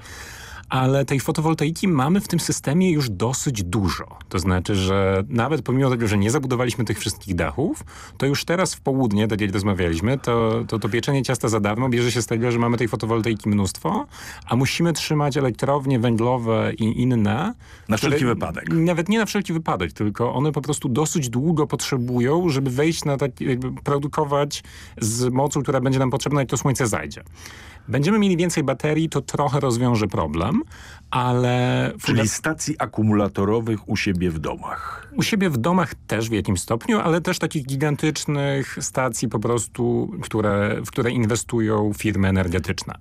ale tej fotowoltaiki mamy w tym systemie już dosyć dużo. To znaczy, że nawet pomimo tego, że nie zabudowaliśmy tych wszystkich dachów, to już teraz w południe, tak jak rozmawialiśmy, to, to, to pieczenie ciasta za darmo bierze się z tego, że mamy tej fotowoltaiki mnóstwo, a musimy trzymać elektrownie węglowe i inne. Na wszelki wypadek. Nawet nie na wszelki wypadek, tylko one po prostu dosyć długo potrzebują, żeby wejść na tak, jakby produkować z mocą, która będzie nam potrzebna, jak to słońce zajdzie. Będziemy mieli więcej baterii, to trochę rozwiąże problem, ale... Czyli stacji akumulatorowych u siebie w domach. U siebie w domach też w jakimś stopniu, ale też takich gigantycznych stacji po prostu, które, w które inwestują firmy energetyczne.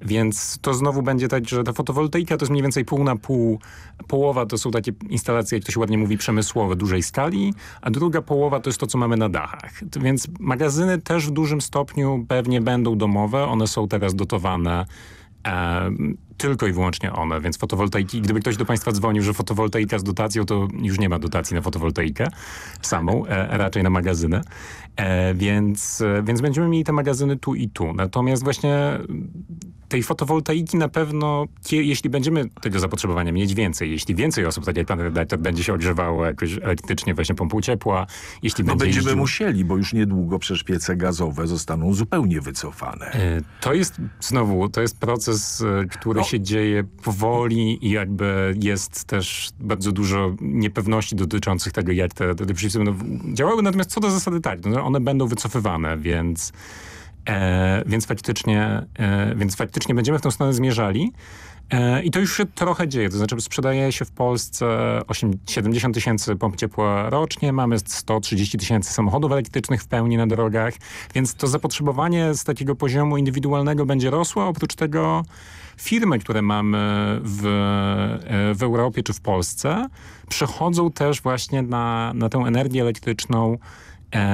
Więc to znowu będzie tak, że ta fotowoltaika to jest mniej więcej pół na pół. Połowa to są takie instalacje, jak to się ładnie mówi, przemysłowe, dużej skali, a druga połowa to jest to, co mamy na dachach. Więc magazyny też w dużym stopniu pewnie będą domowe. One są teraz dotowane tylko i wyłącznie one, więc fotowoltaiki, gdyby ktoś do Państwa dzwonił, że fotowoltaika z dotacją, to już nie ma dotacji na fotowoltaikę samą, e, raczej na magazyny, e, więc, e, więc będziemy mieli te magazyny tu i tu. Natomiast właśnie tej fotowoltaiki na pewno, jeśli będziemy tego zapotrzebowania mieć więcej, jeśli więcej osób, tak jak pan redaktor, będzie się ogrzewało jakoś elektrycznie właśnie pompą ciepła, jeśli No będzie będziemy jeździł- musieli, bo już niedługo przecież piece gazowe zostaną zupełnie wycofane. E, To jest znowu, to jest proces, e, który No. Się dzieje powoli i jakby jest też bardzo dużo niepewności dotyczących tego, jak te, te przepisy będą działały. Natomiast co do zasady tak, no, one będą wycofywane, więc, e, więc, faktycznie, e, więc faktycznie będziemy w tą stronę zmierzali. E, I to już się trochę dzieje, to znaczy sprzedaje się w Polsce 8, 70 tysięcy pomp ciepła rocznie, mamy 130 tysięcy samochodów elektrycznych w pełni na drogach, więc to zapotrzebowanie z takiego poziomu indywidualnego będzie rosło. Oprócz tego firmy, które mamy w, e, w Europie czy w Polsce, przechodzą też właśnie na, na tę energię elektryczną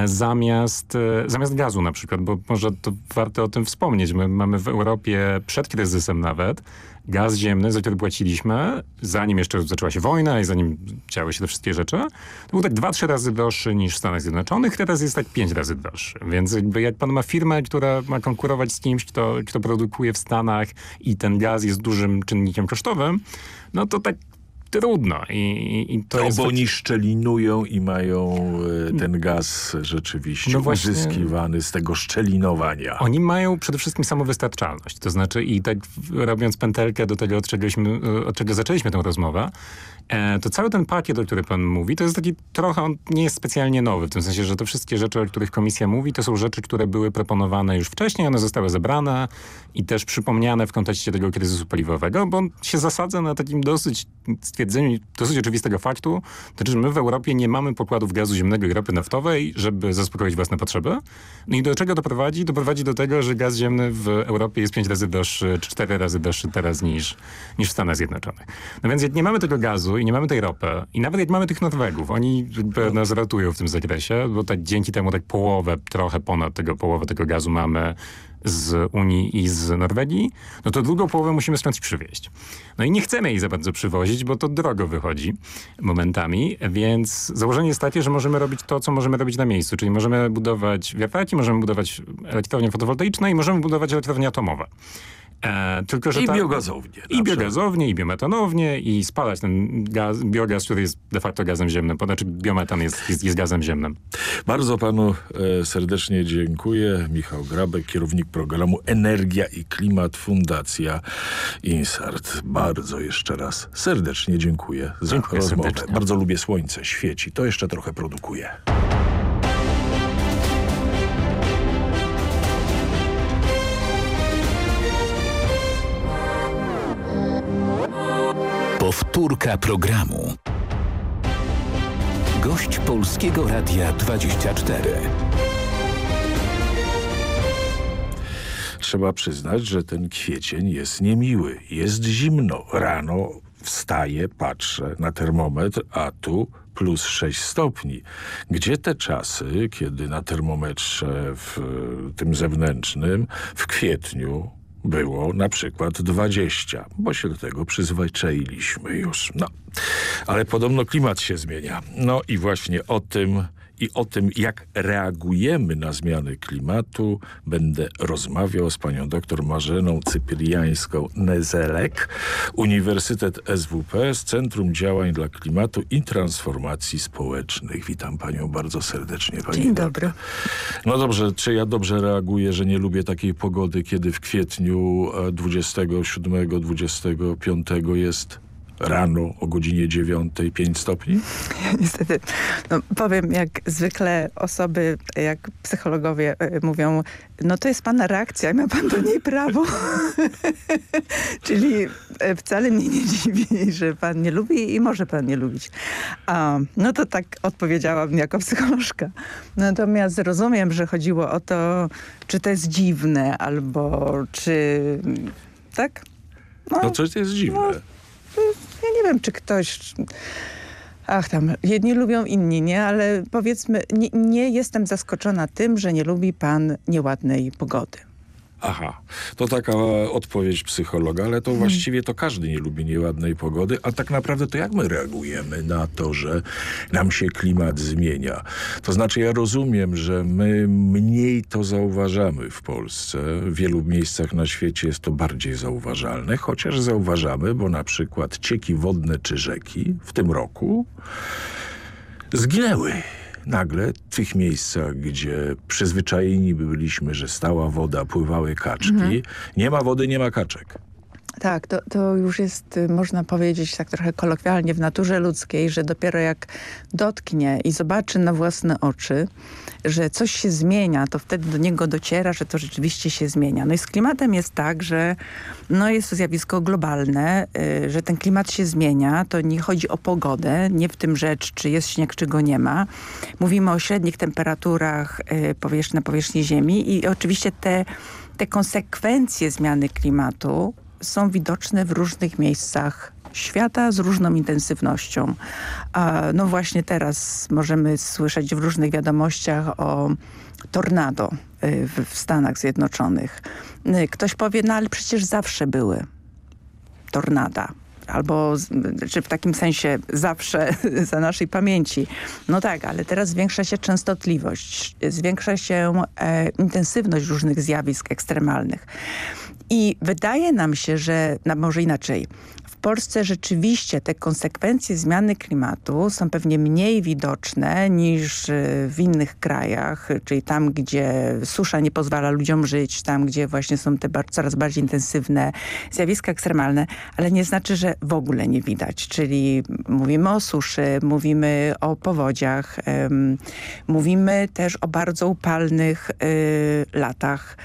zamiast, e, zamiast gazu na przykład, bo może to warto o tym wspomnieć. My mamy w Europie przed kryzysem nawet gaz ziemny, za który płaciliśmy, zanim jeszcze zaczęła się wojna i zanim działy się te wszystkie rzeczy, to był tak dwa, trzy razy droższy niż w Stanach Zjednoczonych, teraz jest tak pięć razy droższy. Więc jakby jak pan ma firmę, która ma konkurować z kimś, kto, kto produkuje w Stanach i ten gaz jest dużym czynnikiem kosztowym, no to tak trudno. I, i- i to To jest bo oni szczelinują i mają e, ten gaz rzeczywiście No właśnie- uzyskiwany z tego szczelinowania. Oni mają przede wszystkim samowystarczalność. To znaczy i tak robiąc pętelkę do tego, od, czegośmy, od czego zaczęliśmy tę rozmowę, e, to cały ten pakiet, o którym pan mówi, to jest taki trochę, on nie jest specjalnie nowy, w tym sensie, że te wszystkie rzeczy, o których komisja mówi, to są rzeczy, które były proponowane już wcześniej, one zostały zebrane i też przypomniane w kontekście tego kryzysu paliwowego, bo on się zasadza na takim dosyć stwierdzeniu, dosyć oczywistego faktu, to znaczy, że my w Europie nie mamy pokładów gazu ziemnego i ropy naftowej, żeby zaspokoić własne potrzeby. No i do czego to prowadzi? To prowadzi do tego, że gaz ziemny w Europie jest pięć razy droższy, czy cztery razy droższy teraz niż, niż w Stanach Zjednoczonych. No więc jak nie mamy tego gazu i nie mamy tej ropy, i nawet jak mamy tych Norwegów, oni nas ratują w tym zakresie, bo tak dzięki temu tak połowę, trochę ponad tego połowę tego gazu mamy z Unii i z Norwegii, no to drugą połowę musimy skądś przywieźć. No i nie chcemy jej za bardzo przywozić, bo to drogo wychodzi momentami, więc założenie jest takie, że możemy robić to, co możemy robić na miejscu, czyli możemy budować wiatraki, możemy budować elektrownie fotowoltaiczne i możemy budować elektrownie atomowe. E, tylko, że I ta- biogazownie. I biogazownie, i biometanownie, i spalać ten gaz, biogaz, który jest de facto gazem ziemnym, to znaczy biometan jest, jest, jest gazem ziemnym. Bardzo panu e, serdecznie dziękuję. Michał Grabek, kierownik programu Energia i Klimat Fundacja Insart. Bardzo jeszcze raz serdecznie dziękuję za Dziękuję rozmowę. serdecznie. Bardzo lubię słońce, świeci. To jeszcze trochę produkuje. Powtórka programu. Gość Polskiego Radia 24. Trzeba przyznać, że ten kwiecień jest niemiły. Jest zimno. Rano wstaję, patrzę na termometr, a tu plus 6 stopni. Gdzie te czasy, kiedy na termometrze w tym zewnętrznym w kwietniu było na przykład 20, bo się do tego przyzwyczailiśmy już. No. Ale podobno klimat się zmienia. No i właśnie o tym i o tym, jak reagujemy na zmiany klimatu, będę rozmawiał z panią dr Marzeną Cypriańską-Nezelek, Uniwersytet SWP z Centrum Działań dla Klimatu i Transformacji Społecznych. Witam panią bardzo serdecznie. Pani Dzień dobry. No dobrze, czy ja dobrze reaguję, że nie lubię takiej pogody, kiedy w kwietniu e, 27-25 jest rano o godzinie 9, 5 stopni? Niestety, no, powiem jak zwykle osoby, jak psychologowie y, mówią, no to jest pana reakcja i ma pan do niej prawo. Czyli y, wcale mnie nie dziwi, że pan nie lubi i może pan nie lubić. A, no to tak odpowiedziałam jako psycholożka. Natomiast rozumiem, że chodziło o to, czy to jest dziwne, albo czy... Tak? No coś jest dziwne. Ja nie wiem, czy ktoś... Ach tam, jedni lubią, inni nie, ale powiedzmy, nie, nie jestem zaskoczona tym, że nie lubi pan nieładnej pogody. Aha, to taka odpowiedź psychologa, ale to właściwie to każdy nie lubi nieładnej pogody, a tak naprawdę to jak my reagujemy na to, że nam się klimat zmienia? To znaczy ja rozumiem, że my mniej to zauważamy w Polsce. W wielu miejscach na świecie jest to bardziej zauważalne, chociaż zauważamy, bo na przykład cieki wodne czy rzeki w tym roku zginęły nagle w tych miejscach, gdzie przyzwyczajeni byliśmy, że stała woda, pływały kaczki. Nie ma wody, nie ma kaczek. Tak, to, to już jest, y, można powiedzieć tak trochę kolokwialnie w naturze ludzkiej, że dopiero jak dotknie i zobaczy na własne oczy, że coś się zmienia, to wtedy do niego dociera, że to rzeczywiście się zmienia. No i z klimatem jest tak, że no jest to zjawisko globalne, y, że ten klimat się zmienia. To nie chodzi o pogodę, nie w tym rzecz, czy jest śnieg, czy go nie ma. Mówimy o średnich temperaturach y, na powierzchni Ziemi i oczywiście te, te konsekwencje zmiany klimatu są widoczne w różnych miejscach świata z różną intensywnością. No właśnie teraz możemy słyszeć w różnych wiadomościach o tornado y, w, Stanach Zjednoczonych. Y, Ktoś powie, no ale przecież zawsze były tornada. Albo, czy w takim sensie zawsze za naszej pamięci. No tak, ale teraz zwiększa się częstotliwość, zwiększa się e, intensywność różnych zjawisk ekstremalnych. I wydaje nam się, że, no może inaczej, Polsce rzeczywiście te konsekwencje zmiany klimatu są pewnie mniej widoczne niż y, w innych krajach, czyli tam, gdzie susza nie pozwala ludziom żyć, tam, gdzie właśnie są te coraz bardziej intensywne zjawiska ekstremalne, ale nie znaczy, że w ogóle nie widać. Czyli mówimy o suszy, mówimy o powodziach, em, mówimy też o bardzo upalnych y, latach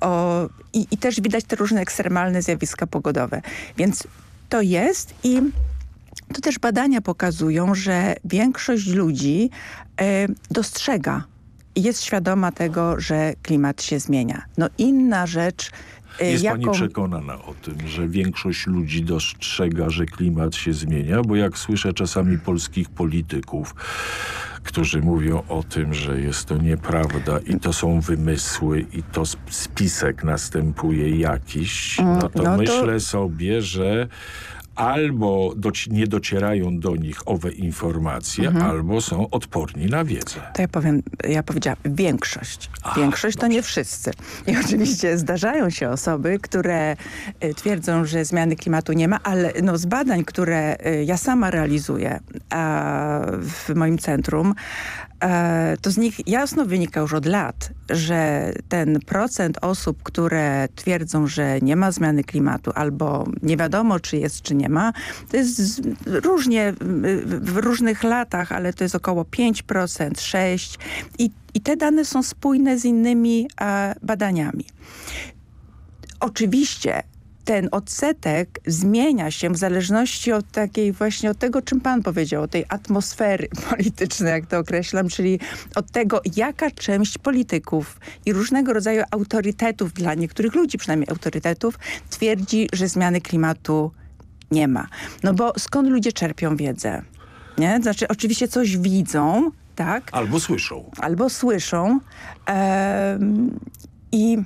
o, i, i też widać te różne ekstremalne zjawiska pogodowe. Więc to jest i to też badania pokazują, że większość ludzi e, dostrzega jest świadoma tego, że klimat się zmienia. No inna rzecz, Jest jaką... pani przekonana o tym, że większość ludzi dostrzega, że klimat się zmienia? Bo jak słyszę czasami polskich polityków, którzy mówią o tym, że jest to nieprawda i to są wymysły i to sp- spisek następuje jakiś, no to no to- myślę sobie, że albo doci- nie docierają do nich owe informacje, Mhm. albo są odporni na wiedzę. To ja powiem, ja powiedziałam większość. A, większość to nie wszyscy. I oczywiście zdarzają się osoby, które y, twierdzą, że zmiany klimatu nie ma, ale no, z badań, które y, ja sama realizuję w moim centrum, to z nich jasno wynika już od lat, że ten procent osób, które twierdzą, że nie ma zmiany klimatu albo nie wiadomo, czy jest, czy nie ma, to jest różnie w różnych latach, ale to jest około 5%, 6% i, i te dane są spójne z innymi e, badaniami. Oczywiście ten odsetek zmienia się w zależności od takiej właśnie od tego, czym pan powiedział, od tej atmosfery politycznej, jak to określam, czyli od tego, jaka część polityków i różnego rodzaju autorytetów, dla niektórych ludzi przynajmniej autorytetów, twierdzi, że zmiany klimatu nie ma. No bo skąd ludzie czerpią wiedzę? Nie? Znaczy oczywiście coś widzą, tak? Albo słyszą. albo słyszą. Em, I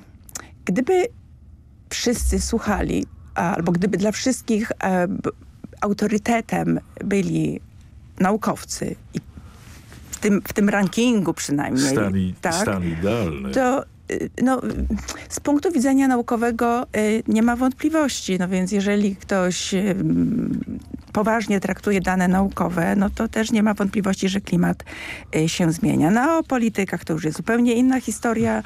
gdyby wszyscy słuchali, albo gdyby dla wszystkich e, autorytetem byli naukowcy i w tym, w tym rankingu przynajmniej, tak, idealny. to y, no, z punktu widzenia naukowego y, nie ma wątpliwości. No więc jeżeli ktoś y, poważnie traktuje dane naukowe, no to też nie ma wątpliwości, że klimat się zmienia. No o politykach to już jest zupełnie inna historia.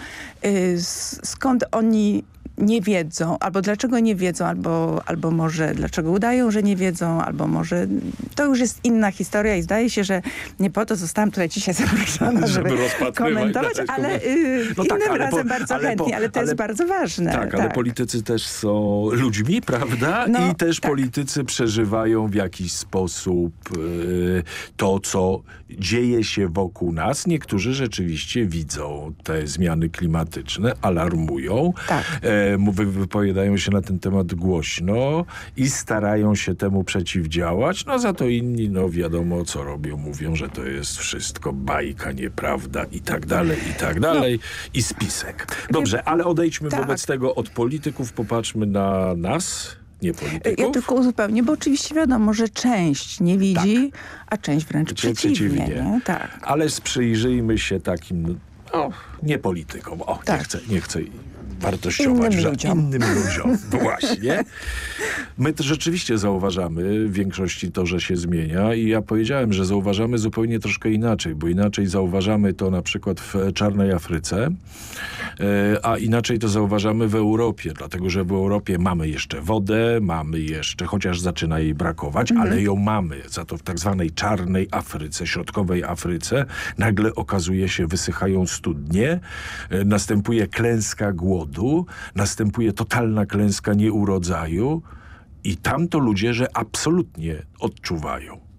Skąd oni nie wiedzą, albo dlaczego nie wiedzą, albo, albo może dlaczego udają, że nie wiedzą, albo może to już jest inna historia i zdaje się, że nie po to zostałam tutaj dzisiaj zaproszona, żeby, Żeby komentować, ale komentować. y, No tak, innym ale po- razem bardzo ale po- chętnie, ale to ale- jest bardzo ważne. Tak, ale politycy też są ludźmi, prawda? No, I też tak. politycy przeżywają w jakiś sposób y, to, co dzieje się wokół nas. Niektórzy rzeczywiście widzą te zmiany klimatyczne, alarmują, Tak. e, wypowiadają się na ten temat głośno i starają się temu przeciwdziałać. No za to inni, no wiadomo co robią, mówią, że to jest wszystko bajka, nieprawda i tak dalej, i tak dalej. I spisek. Dobrze, ale odejdźmy Tak. wobec tego od polityków, popatrzmy na nas, nie polityków. Ja tylko uzupełnię, bo oczywiście wiadomo, że część nie widzi, a część wręcz przeciwnie. przeciwnie. Nie? Tak. Ale sprzyjrzyjmy się takim, no, nie politykom. O, nie Tak. chcę, nie chcę wartościować Innym ludziom. innym ludziom. Właśnie. My to rzeczywiście zauważamy w większości to, że się zmienia i ja powiedziałem, że zauważamy zupełnie troszkę inaczej, bo inaczej zauważamy to na przykład w czarnej Afryce, e, a inaczej to zauważamy w Europie, dlatego że w Europie mamy jeszcze wodę, mamy jeszcze, chociaż zaczyna jej brakować, ale ją mamy. Za to w tak zwanej czarnej Afryce, środkowej Afryce, nagle okazuje się, wysychają studnie, e, następuje klęska głodu, następuje totalna klęska nieurodzaju i tam to ludzie, że absolutnie odczuwają.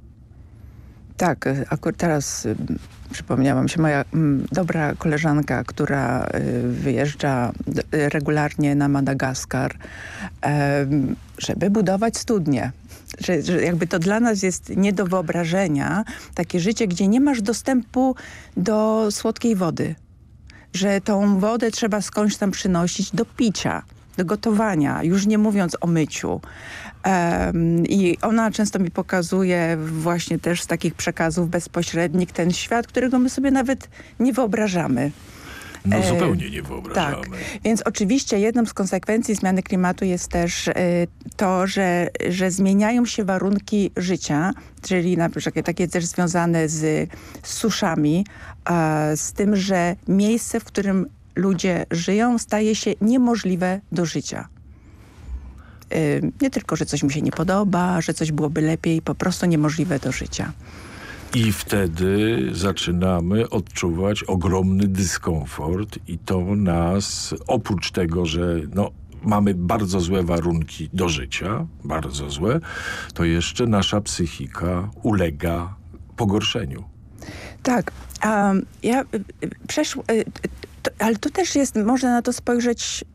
Tak, akurat teraz y, przypomniała mi się moja mm, dobra koleżanka, która y, wyjeżdża y, regularnie na Madagaskar, żeby budować studnie. Że, że jakby to dla nas jest nie do wyobrażenia, takie życie, gdzie nie masz dostępu do słodkiej wody. Że tą wodę trzeba skądś tam przynosić do picia, do gotowania, już nie mówiąc o myciu. Em, I ona często mi pokazuje właśnie też z takich przekazów bezpośrednich ten świat, którego my sobie nawet nie wyobrażamy. No E, zupełnie nie wyobrażamy. Tak, więc oczywiście jedną z konsekwencji zmiany klimatu jest też y, to, że, że zmieniają się warunki życia, czyli na przykład takie też związane z, suszami, z tym, że miejsce, w którym ludzie żyją, staje się niemożliwe do życia. Y, nie tylko, że coś mi się nie podoba, że coś byłoby lepiej, po prostu niemożliwe do życia. I wtedy zaczynamy odczuwać ogromny dyskomfort i to nas, oprócz tego, że no, mamy bardzo złe warunki do życia, bardzo złe, to jeszcze nasza psychika ulega pogorszeniu. Tak, a ja y, y, przeszło, y, ale tu też jest, można na to spojrzeć,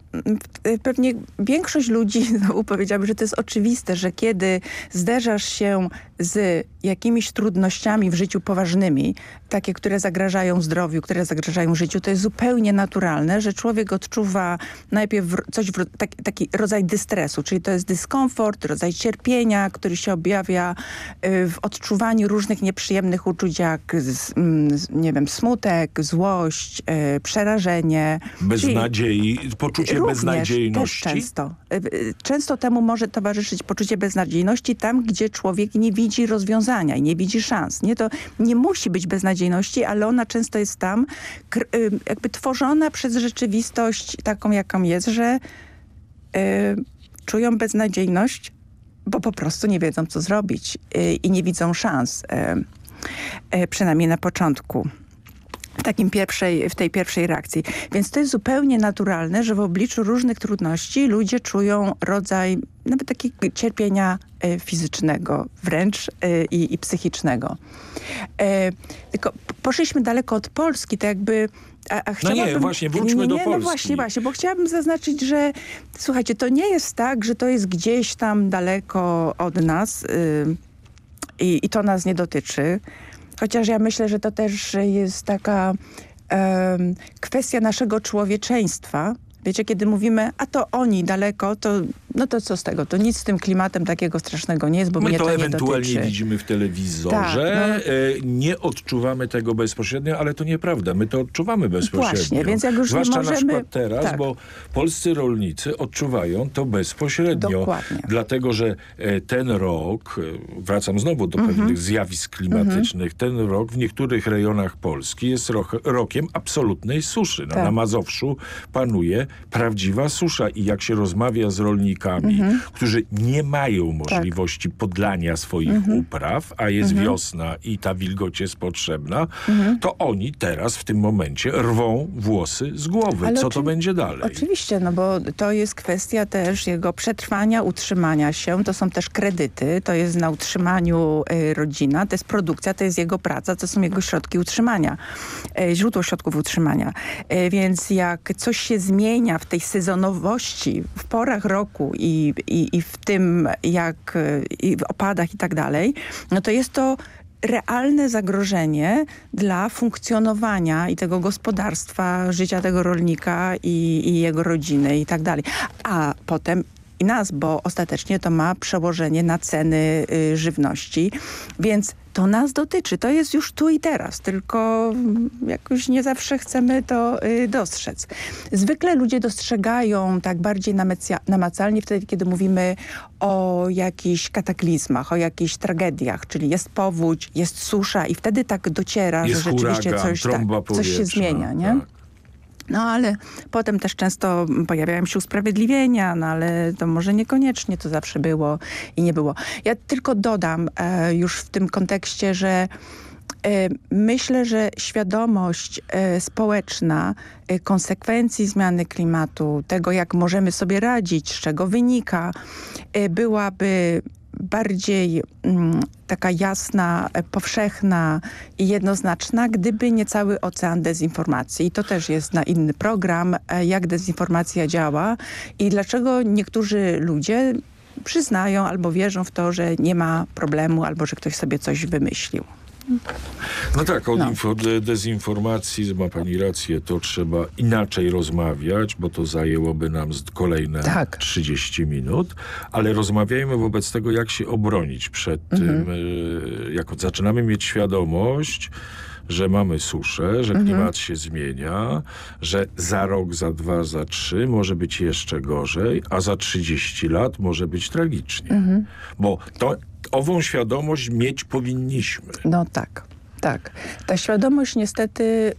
pewnie większość ludzi znowu powiedziałaby, że to jest oczywiste, że kiedy zderzasz się z jakimiś trudnościami w życiu poważnymi, takie, które zagrażają zdrowiu, które zagrażają życiu, to jest zupełnie naturalne, że człowiek odczuwa najpierw coś, w, tak, taki rodzaj dystresu, czyli to jest dyskomfort, rodzaj cierpienia, który się objawia y, w odczuwaniu różnych nieprzyjemnych uczuć, jak mm, nie wiem, smutek, złość, y, przerażenie. Beznadziei, poczucie Również, beznadziejności. Też często. Y, Często temu może towarzyszyć poczucie beznadziejności tam, gdzie człowiek nie widzi rozwiązania i nie widzi szans. Nie, to nie musi być beznadziejności, ale ona często jest tam y, jakby tworzona przez rzeczywistość taką, jaką jest, że y, czują beznadziejność, bo po prostu nie wiedzą, co zrobić y, i nie widzą szans. Y, przynajmniej na początku takim pierwszej, w tej pierwszej reakcji. Więc to jest zupełnie naturalne, że w obliczu różnych trudności ludzie czują rodzaj nawet takiego cierpienia e, fizycznego wręcz e, i, i psychicznego. E, tylko poszliśmy daleko od Polski, to jakby... A, a No nie, właśnie, wróćmy nie, do nie, Polski. No właśnie, właśnie, bo chciałabym zaznaczyć, że słuchajcie, to nie jest tak, że to jest gdzieś tam daleko od nas y, i, i to nas nie dotyczy. Chociaż ja myślę, że to też jest taka em, kwestia naszego człowieczeństwa. Wiecie, kiedy mówimy, a to oni daleko, to no to co z tego? To nic z tym klimatem takiego strasznego nie jest, bo My mnie to, to, nie ewentualnie dotyczy. widzimy w telewizorze. Tak, no. e, Nie odczuwamy tego bezpośrednio, ale to nieprawda. My to odczuwamy bezpośrednio. Właśnie, więc jak już nie Zwłaszcza możemy- na przykład teraz, tak. bo polscy rolnicy odczuwają to bezpośrednio. Dokładnie. Dlatego, że e, ten rok, e, wracam znowu do Mhm. pewnych zjawisk klimatycznych, ten rok w niektórych rejonach Polski jest ro- rokiem absolutnej suszy. No, Tak. Na Mazowszu panuje prawdziwa susza i jak się rozmawia z rolnikami, Mhm. którzy nie mają Tak. możliwości podlania swoich Mhm. upraw, a jest wiosna i ta wilgoć jest potrzebna, Mhm. to oni teraz w tym momencie rwą włosy z głowy. Ale Co to będzie dalej? Oczywiście, no bo to jest kwestia też jego przetrwania, utrzymania się. To są też kredyty, to jest na utrzymaniu y, rodzina, to jest produkcja, to jest jego praca, to są jego środki utrzymania, y, źródło środków utrzymania. Y, więc jak coś się zmienia w tej sezonowości, w porach roku i, i, i w tym, jak i w opadach i tak dalej, no to jest to realne zagrożenie dla funkcjonowania i tego gospodarstwa, życia tego rolnika i, i jego rodziny i tak dalej. A potem i nas, bo ostatecznie to ma przełożenie na ceny y, żywności, więc to nas dotyczy. To jest już tu i teraz, tylko jakoś nie zawsze chcemy to y, dostrzec. Zwykle ludzie dostrzegają tak bardziej namacalnie wtedy, kiedy mówimy o jakichś kataklizmach, o jakichś tragediach, czyli jest powódź, jest susza i wtedy tak dociera, Jest że rzeczywiście huragan, coś, tak, coś się zmienia, nie? tak. No ale potem też często pojawiają się usprawiedliwienia, no ale to może niekoniecznie to zawsze było i nie było. Ja tylko dodam e, już w tym kontekście, że e, myślę, że świadomość e, społeczna e, konsekwencji zmiany klimatu, tego jak możemy sobie radzić, z czego wynika, byłaby bardziej mm, taka jasna, e, powszechna i jednoznaczna, gdyby nie cały ocean dezinformacji. I to też jest na inny program, e, jak dezinformacja działa i dlaczego niektórzy ludzie przyznają albo wierzą w to, że nie ma problemu, albo że ktoś sobie coś wymyślił. No tak, o No. info, de, dezinformacji ma pani rację, to trzeba inaczej rozmawiać, bo to zajęłoby nam kolejne Tak. 30 minut, ale rozmawiajmy wobec tego, jak się obronić przed Mhm. tym, y, jak zaczynamy mieć świadomość, że mamy suszę, że Mhm. klimat się zmienia, że za rok, za dwa, za trzy może być jeszcze gorzej, a za 30 lat może być tragicznie. Mhm. Bo to, ową świadomość mieć powinniśmy. No tak, tak. Ta świadomość niestety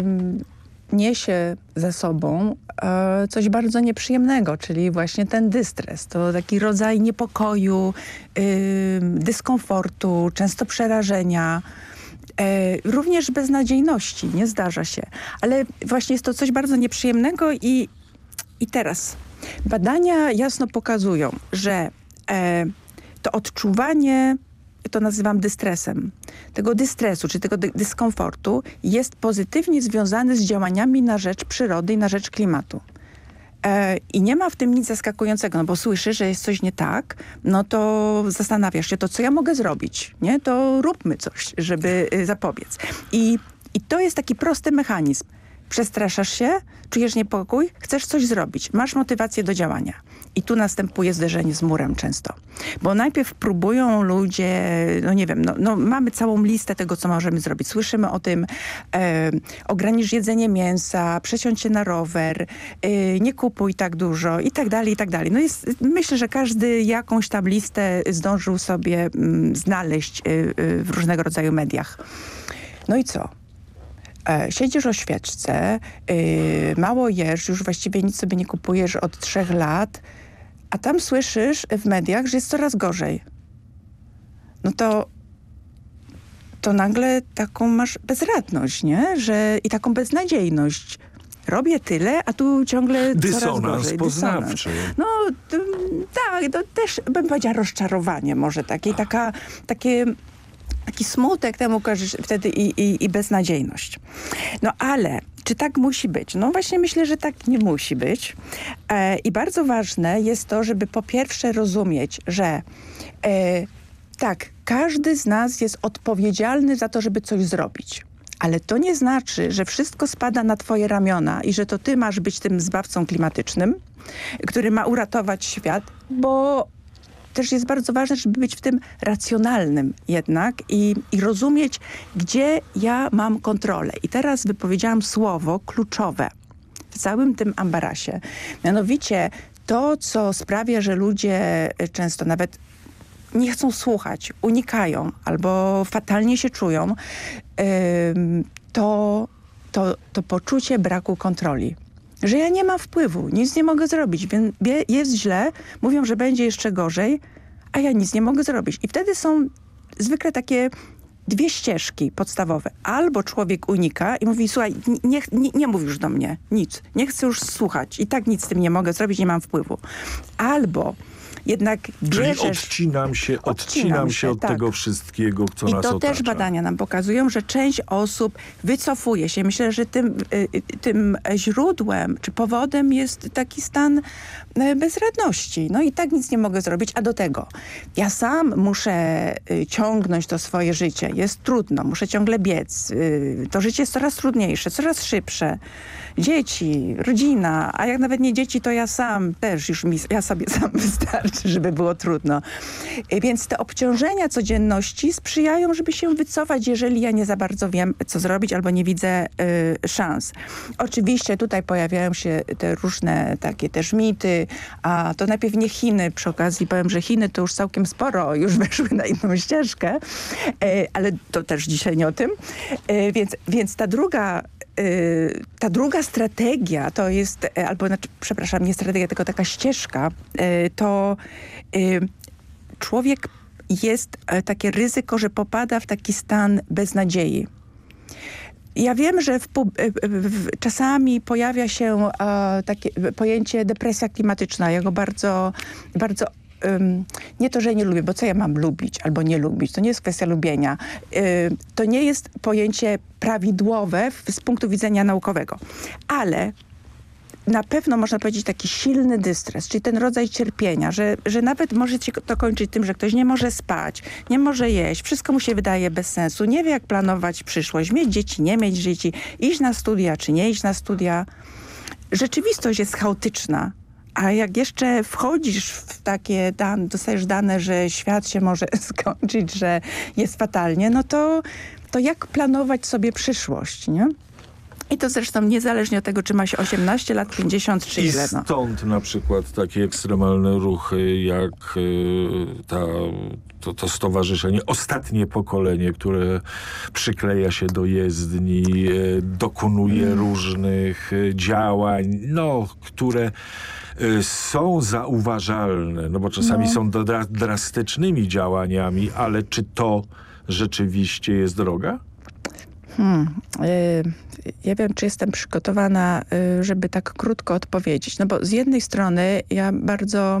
ym, niesie ze sobą e, coś bardzo nieprzyjemnego, czyli właśnie ten dystres. To taki rodzaj niepokoju, ym, dyskomfortu, często przerażenia. E, również beznadziejności, nie zdarza się. Ale właśnie jest to coś bardzo nieprzyjemnego i, i teraz badania jasno pokazują, że e, to odczuwanie, to nazywam dystresem, tego dystresu, czy tego dy dyskomfortu jest pozytywnie związany z działaniami na rzecz przyrody i na rzecz klimatu. E, I nie ma w tym nic zaskakującego, no bo słyszysz, że jest coś nie tak, no to zastanawiasz się, to co ja mogę zrobić, nie? To róbmy coś, żeby y, zapobiec. I, I to jest taki prosty mechanizm. Przestraszasz się, czujesz niepokój, chcesz coś zrobić, masz motywację do działania. I tu następuje zderzenie z murem często. Bo najpierw próbują ludzie, no nie wiem, no, no mamy całą listę tego, co możemy zrobić. Słyszymy o tym, e, ogranicz jedzenie mięsa, przesiądź się na rower, e, nie kupuj tak dużo i tak dalej, i tak dalej. No jest, myślę, że każdy jakąś tam listę zdążył sobie mm, znaleźć e, e, w różnego rodzaju mediach. No i co? E, siedzisz o świeczce, y, mało jesz, już właściwie nic sobie nie kupujesz od trzech lat, a tam słyszysz w mediach, że jest coraz gorzej. No to to nagle taką masz bezradność, nie? Że, I taką beznadziejność. Robię tyle, a tu ciągle coraz Dysonans gorzej. poznawczy. No t- tak, to też bym powiedziała rozczarowanie może takie, taka, takie taki smutek temu wtedy i, i, i beznadziejność. No ale czy tak musi być? No właśnie myślę, że tak nie musi być. E, I bardzo ważne jest to, żeby po pierwsze rozumieć, że e, tak, każdy z nas jest odpowiedzialny za to, żeby coś zrobić. Ale to nie znaczy, że wszystko spada na twoje ramiona i że to ty masz być tym zbawcą klimatycznym, który ma uratować świat. bo też jest bardzo ważne, żeby być w tym racjonalnym jednak i, i rozumieć, gdzie ja mam kontrolę. I teraz wypowiedziałam słowo kluczowe w całym tym ambarasie. Mianowicie to, co sprawia, że ludzie często nawet nie chcą słuchać, unikają albo fatalnie się czują, to, to, to poczucie braku kontroli. Że ja nie mam wpływu, nic nie mogę zrobić, więc jest źle, mówią, że będzie jeszcze gorzej, a ja nic nie mogę zrobić. I wtedy są zwykle takie dwie ścieżki podstawowe. Albo człowiek unika i mówi, słuchaj, nie, nie, nie mów już do mnie, nic. Nie chcę już słuchać. I tak nic z tym nie mogę zrobić, nie mam wpływu. Albo jednak Czyli bierzesz... odcinam się, odcinam Odcinam się od tak. tego wszystkiego, co I nas to otacza. też badania nam pokazują, że część osób wycofuje się. Myślę, że tym, y, y, tym źródłem czy powodem jest taki stan y, bezradności. No i tak nic nie mogę zrobić, a do tego ja sam muszę ciągnąć to swoje życie. Jest trudno, muszę ciągle biec. To życie jest coraz trudniejsze, coraz szybsze. Dzieci, rodzina, a jak nawet nie dzieci, to ja sam też już mi, ja sobie sam żeby było trudno. Y, Więc te obciążenia codzienności sprzyjają, żeby się wycofać, jeżeli ja nie za bardzo wiem, co zrobić albo nie widzę y, szans. Oczywiście tutaj pojawiają się te różne takie też mity, a to najpierw nie Chiny, przy okazji powiem, że Chiny to już całkiem sporo już weszły na inną ścieżkę, y, ale to też dzisiaj nie o tym. Y, Więc, więc ta druga ta druga strategia to jest, y, albo znaczy, przepraszam, nie strategia, tylko taka ścieżka, y, to y, człowiek jest e, takie ryzyko, że popada w taki stan beznadziei. Ja wiem, że e, w, w, czasami pojawia się e, takie pojęcie depresja klimatyczna. Ja go bardzo, bardzo ym, nie to, że nie lubię, bo co ja mam lubić albo nie lubić, to nie jest kwestia lubienia. To nie jest pojęcie prawidłowe w, z punktu widzenia naukowego. Ale na pewno można powiedzieć taki silny dystres, czyli ten rodzaj cierpienia, że, że nawet może się to kończyć tym, że ktoś nie może spać, nie może jeść, wszystko mu się wydaje bez sensu, nie wie jak planować przyszłość, mieć dzieci, nie mieć dzieci, iść na studia czy nie iść na studia. Rzeczywistość jest chaotyczna. A jak jeszcze wchodzisz w takie dane, dostajesz dane, że świat się może skończyć, że jest fatalnie, no to, to jak planować sobie przyszłość, nie? I to zresztą niezależnie od tego, czy ma się 18 lat, 50 czy I ile. No. stąd na przykład takie ekstremalne ruchy jak y, ta, to, to stowarzyszenie, ostatnie pokolenie, które przykleja się do jezdni, y, dokonuje Mm. różnych y, działań, no, które są zauważalne, no bo czasami No. są dra drastycznymi działaniami, ale czy to rzeczywiście jest droga? Hmm, y, ja wiem, czy jestem przygotowana, y, żeby tak krótko odpowiedzieć. No bo z jednej strony ja bardzo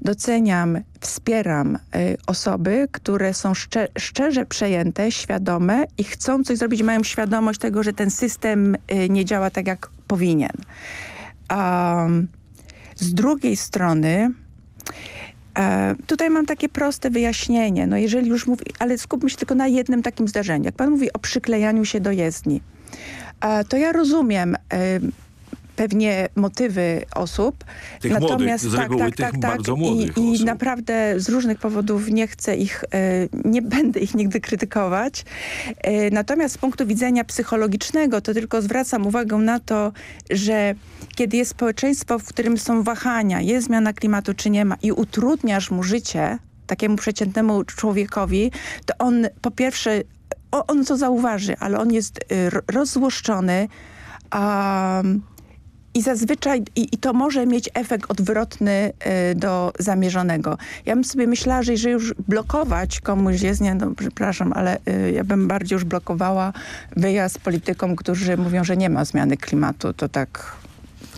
doceniam, wspieram y, osoby, które są szcze szczerze przejęte, świadome i chcą coś zrobić, mają świadomość tego, że ten system y, nie działa tak, jak powinien. Um, z drugiej strony E, tutaj mam takie proste wyjaśnienie. No jeżeli już mówi, ale skupmy się tylko na jednym takim zdarzeniu. Jak pan mówi o przyklejaniu się do jezdni, e, to ja rozumiem e, pewnie motywy osób. Tych młodych, z reguły tych bardzo młodych I, I naprawdę z różnych powodów nie chcę ich, e, nie będę ich nigdy krytykować. E, natomiast z punktu widzenia psychologicznego to tylko zwracam uwagę na to, że kiedy jest społeczeństwo, w którym są wahania, jest zmiana klimatu czy nie ma i utrudniasz mu życie, takiemu przeciętnemu człowiekowi, to on po pierwsze, on to zauważy, ale on jest ro- rozzłoszczony, um, i zazwyczaj, i, i to może mieć efekt odwrotny y, do zamierzonego. Ja bym sobie myślała, że jeżeli już blokować komuś jest, nie, no przepraszam, ale y, ja bym bardziej już blokowała wyjazd politykom, którzy mówią, że nie ma zmiany klimatu. To tak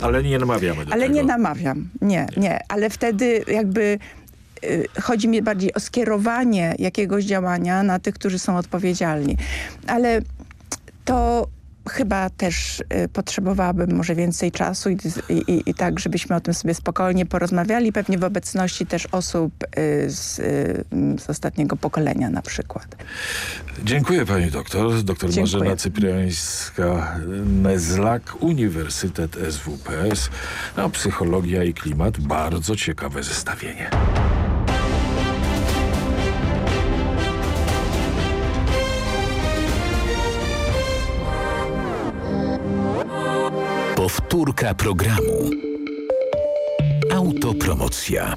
Ale nie namawiamy do ale tego. nie namawiam. Nie, nie. Ale wtedy jakby y, chodzi mi bardziej o skierowanie jakiegoś działania na tych, którzy są odpowiedzialni. Ale to chyba też y, potrzebowałabym może więcej czasu i, i, i tak, żebyśmy o tym sobie spokojnie porozmawiali, pewnie w obecności też osób y, z, y, z ostatniego pokolenia na przykład. Dziękuję pani doktor. Doktor Dziękuję. Marzena Cypriańska-Mezlak, Uniwersytet SWPS. No, psychologia i klimat. Bardzo ciekawe zestawienie. Powtórka programu. Autopromocja.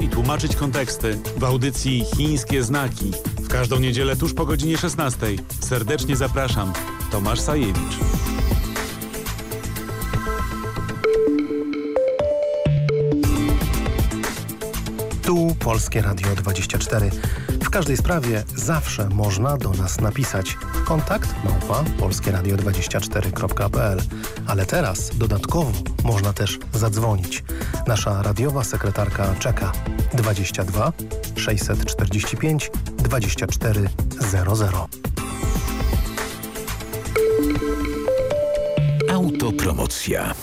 i tłumaczyć konteksty w audycji Chińskie Znaki. W każdą niedzielę tuż po godzinie 16. Serdecznie zapraszam. Tomasz Sajewicz. Tu Polskie Radio 24. W każdej sprawie zawsze można do nas napisać. Kontakt małpa polskieradio24.pl Ale teraz dodatkowo można też zadzwonić. Nasza radiowa sekretarka czeka 22 645 2400. Autopromocja.